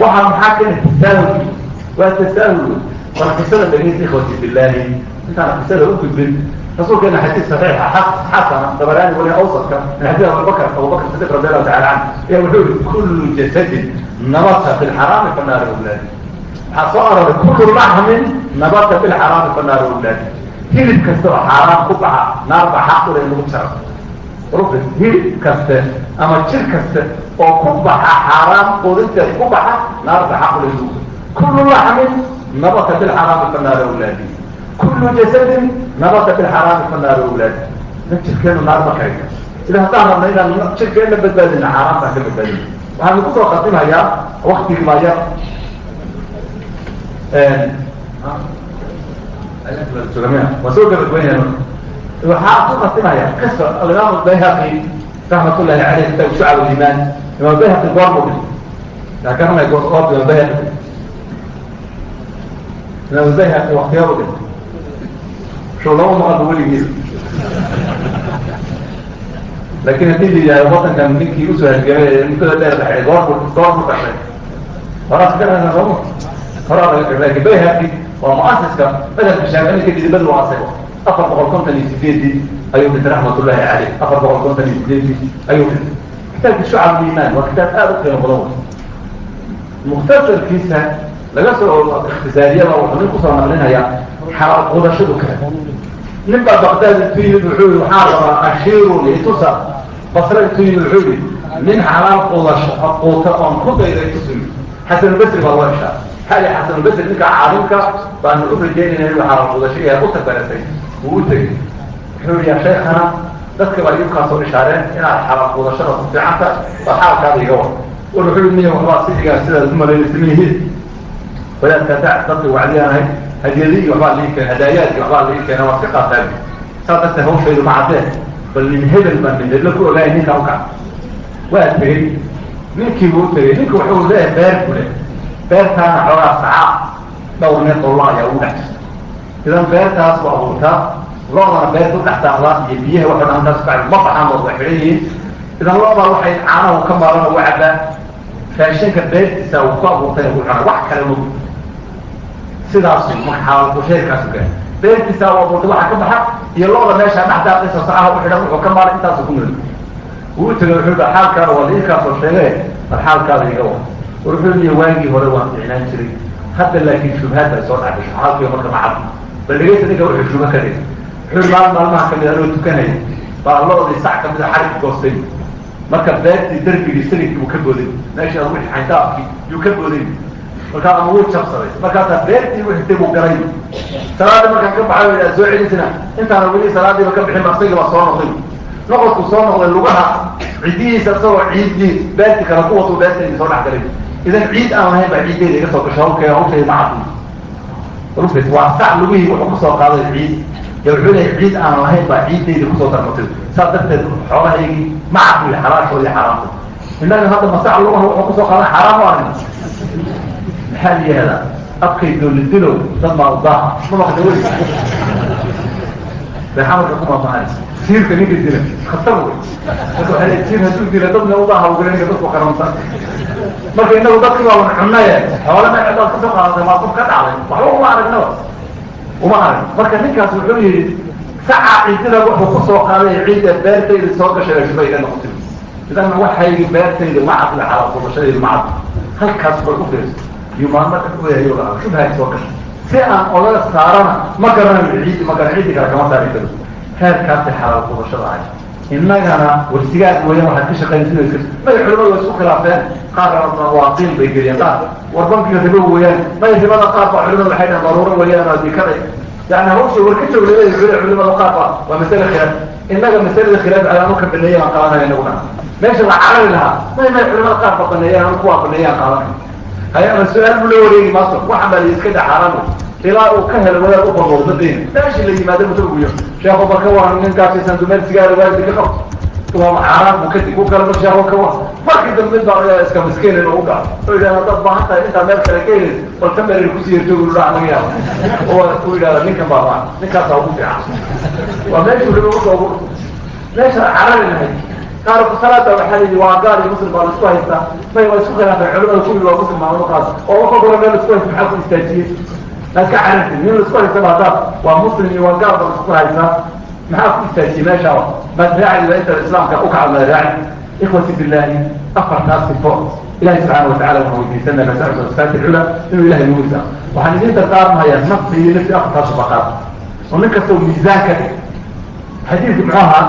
waxaa maxaa keenay tasaahul waa tasaahul war qisada dhegeysa ikhwati billahi intaan qisada u gudbin rasuulkeena xadiis saxiixa xasana dabaraani wali awsadka min xadiis abubakr abubakr sidiq radi allahu tacala canhu ayaa wuxuu yihi kullu jasadin nabata fi lxaraami fanaari awlaadi waxaa soo aroray kullu laxmin nabata fi lxaraami fanaari awlaadi hilib kasta oo xaaraan ku baxa naar baa xaq ule in lagu jaro rufid hilib kaste ama jir kaste oo ku baxa xaaraan lagu kullu laxmin nabata fi lxaraami fanaari awlaadi kullu jasadin nabata fi lxaraami fanaari awlaadi idan jirkeenu naar ma kayka ila haddaan rabna inaan jirkeena badbaadina xaaraantaan ka badbaadina waxaan ku soo khatimayaa waktigii baa yar waa soo gabagbaynaya waxaa ku khatimaya qisa alimaam bayhaqi raxmat ullahi caleyh kitaab shucab limaan imaam bayhaqi goor buu dhintay yaa garanay imaam bayhaqi waktiyaa buu dhintay shuu laba maqalba weligiisa laakin haddii la yidhahdo wadankan ninkii u soo hargamay ee muddada dheer dhaxay goor goor buu dhashay horaas garanaysa sooma horaa laga laakin bayhaqi waa muasiska madhabka shaaficiyka didibadu waa asago afar boqol konton iyo sideedii ayuu dhintay raxmat ullahi caleyh afar boqol konton iyo sideedii ayuu dhintay kitaabki shucab limaan waa kitaab aada u qiimo badan mukhtasarkiisa laga soo ikhtisaariyada wuxuu nin ku soo naqlinayaa xalaal qudashadu kale nin baa baqdaad intu yimid wuxuu yihi waxaa rabaa ashiirun itusa basre intu yimid wuxuu yihi nin xalaal qudasho quuta oon ku dayda itusu yimid xasanulbasri baa loo ishaa. Hali xasanulbasri ninka caalimka baanu u rajeynayna inuu xalaal qudasho yahay u tabaratay. Wuu u tegey. Wuxuu yihi ya sheekana dadka baa iibkaasoo ishaareen inaad xalaal qudashada ku fiicanta baa xaalkaada iga war war wuxuu yihi niya waxbaa sidigaa sidaad u malaynaysa miyihiin wadaadka da dadka wacdiyaanahay hadiyadihii waxbaa lii keen hadaayaadkii waxbaa lii keena waa iska qaataan saa darteed hawshaydu ma caddeen bal nin hebel baan min hebla ku ogaaya ninkaa ukac waa tegey ninkii buu u tegey ninka wuxuu leeyahay beer ku le beertaana xoogaa sacaa dhowr neef oo lo ayaa ugu dhex jirta idan beertaas waa abuurtaa loodana beerta udhex taaqdaa iyo biyaha waxo dhan halkaas bacdi ma baxaan lood waa xidhan yihiin idan loodaa waxay caanahu ka maaran ugu cabbaa raashinka beertiisa uu ku abuurtay ku cuna wax kale ma sidaasu xaalkusheerkaasu gaay beertiisa uu abuurtay waxa ka baxa iyo looda meesha dhexdaa qisa sacaha u xidhan wuxuu ka maalay intaasu ku nool wuu u tegay wuxuu xaalkaada waa iinkaasoo sheegee bal xaalkaada iga wa wuxuu liya waagii hore waan ficnaan jiray hadda laakiin shubhaad ay soo dhacday xaalkii marka ma cad bal dhegeysa ninka wuxuu shuba ka dhigay wuxuu maal maalmaha ka mid anoo tukanaya baa loodii sac ka mid a xarig goostay marka beertii darbigii sanidkii buu ka booday meeshii aad wixii xayndaafkii yuu ka booday markaa ama wuu jabsaday. Markaasaa beertii wixitay buu galay salaadii markaan ka baxay waa soo celisna intaana weli salaadiiba ka bixin asagii baa soo noqday. Noqodku soo noqday lugaha cidihiisa isagoo ciiddii beertii kale ku watuu beertaydi soo dhex galay. Idan ciid aan lahayn baa ciiddeeda iga soo gasho. Hawlkee hawshayda macadi rufis waa sac lugihii wuxuu ku soo qaaday ciid wuxuu leeyahay ciid aan lahayn baa ciiddayda ku soo darmatay saas darteed xoolahaygii macadku iyo xalaashoodii xaraamta innaga hadda masac lugaha wuxuu ku soo qaaday xaraam u aragna maxaa la yihahdaa abkay dowladilow dad baa udaaha ma maqda wey beexamarka kuma mahan siirka ninka dila khatar wey marka waxaa leey siir hadduu dila dadna udaaha ugula ninka dadku karamsan marka inagu dadkii baa wan cunaye xoole ma cidaad ka soo qaadatay maa qof ka dhacday waxba uma aragnaba uma arag. Marka ninkaas wuxuu yihi saca cidida wuxuu ku soo qaaday ciidda beertayda soo gashay shuba iga noqotay. Idan waxaygi beertayda macad la calaqubashadayda macad halkaas bay u fiirsa iyo maalma dhexweyayo lahaa shubhaay soo gashay. Si aan odaga saarana ma garanayo ciiddi ma garan ciiddi kale kama saari karo. Heerkaasay xalaal qubashada ahay innagana warsigaad weeyaan waxaad ka shaqaynaysa iska may culimadu way isku khilaafeen qaar waaqiil bay geliyeen qaar war bankiga ribo weeyaan may ribada qaar baa culimadu waxay dhahen daruuro weeyaan oo dikada yani hawsha war ka joog leeyahay culi culimada qaar baa waa masale khilaaf innaga masalada khilaaf ayaanu ka baneeyay aan qaadanaya inaguna meesha la carari lahaa may may culimada qaar ba baneeyaan kuwaa baneeyaan qaadanay haya ama su'aal buu la wareegi maaso waxaan baa la iska dhaxaarano ilaa uu ka helo wadaad u balboodo dadayna meeshii la yimaado mutaguyo sheekho ba ka waran ninkaasaysan dumeel sigaara waalidi ka qabto waa xaaraan buu kadib u kala sheekho ka waran markii dambe baa ayaa iska miskiin inuu u dhaco oo yidhahda haddaad baahan tahay intaa meel kale ka helin bal ka merer ku sii yarjoogu dhac laga yaaba oo uu yidhahda ninkan baa baa ninkaasaa ugu fiican. Waa meeshuu ribo uga ugu meesha carari lahayd qaarku salaada waxaa yidhi waa gaal iyo muslim baa la isku haystaa. May waa isku khilaafeen culimada kulli waa muslim maamunuqaas oo waxa kula meel isku haysta maxaa ku istaajiyey naska calinti nin la isku haysaba haddaad waa muslim iyo waa gaal baa isku haysaa maxaa ku istaajiyey meesha baad raaci waa intaad islaamka u kacda raaci ikhwati billaahi afartaas sifo ilahi subxaana watacala waxaan weydiisanaa masailka sifaat ilcula inuu ilahay nagu isaa waxaan idin dardaarmayaa nafsi iyo nafsi afartaas baqaad oo nin kastoo miisaan ka. Dhig xadiidka muxuu ahaa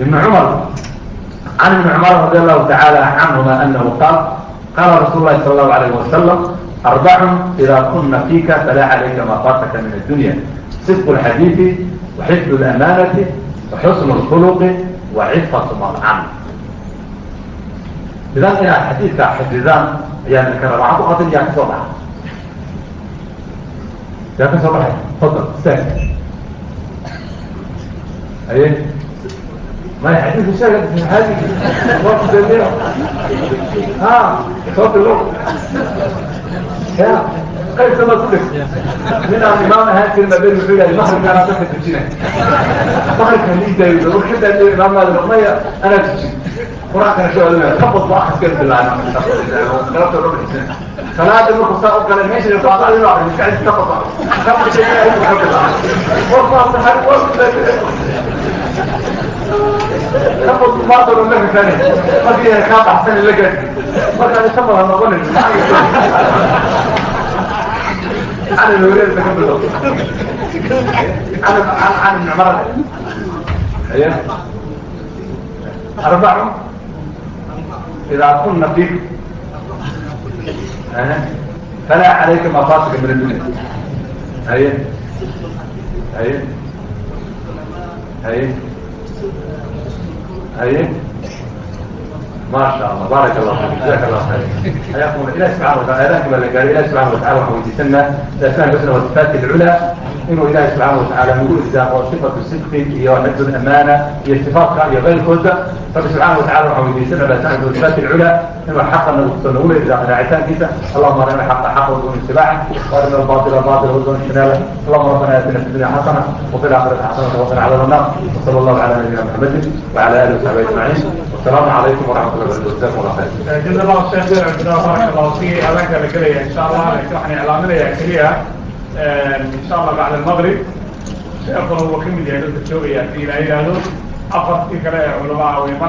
ibnu cumar can ibni cumar radi allahu tacaala canhuma anahu qaal qaala rasuul lahi sala allahu alayh wasalam arbacu idaa kuna fiika falaa calayka maa faataka min addunya sidqu lxadiidi wa xifdu lamaanati wa xusnu lkhuluqi wa cifatu malcan nidaam inaad xadiidkaa xifdidaan ayaa ninka rabaa canku qatin yaa ka soo baxa yaa ka soo baxay fadal seeg aye may xadiidku sheega aaadi ha soo bilo اللغة يا كيف ما تقول من الإمام هذه كلمة بين الفيلة المهر كان أعتقد تجينا مهر كان لي دايما وكذا الإمام هذا الرمية أنا تجي قرأت أنا شو أقول خبط واحد كلمة بالله أنا قرأت الربع سنة صلاة المقصاء وكان ماشي للقاطع للواحد مش قاعد يتقطع خبط شيء يحب الله وقف تحرك وقف ناخد مطر النبي ثاني ما فيها كاب احسن اللي جاي ما كان markaan isha mada noqonin an wreeda maasha allah baaraka allah fi jazaka allah khayr ayaaquna ilahi subxana watala aadaanka baa la gaaray ilahi subxana watacala waxaan weydiisanaa asmaai lxusna wasifaati alculaa inuu ilahi subxaana watacaala nagu irsaaqo sifatu sidqi iyo xifdu lamaana iyo sifaadka iyo keyrkooda rabbi subxana watacala waxaan weydiisanaa biasmaai wasifaati alculaa inuu xaqa naguso nagula irsaaqo raacitaankiisa allahuma arina xaqa xaqa wadun itibaaca waarina albaaila baatila wadun ijtinaaba allahuma rabbana aatina fi dunya xasana wafi laakhirati xasanata waqina cadaab annar wasala allahu cala nabiyina muxamedin wacala alihi wasaxbi ajmaciin wasalaamu calaykum waraxmat jazallahu sheekh bida baraka allahu fi adaan kala gelaya insha allah laakiin waxaan iclaaminayaa keliya insha allah bacda almaqrib sheekuna wuu ka mid yahay dadka joogaya haddii la yidhaahdo afartii kale ee culamaa way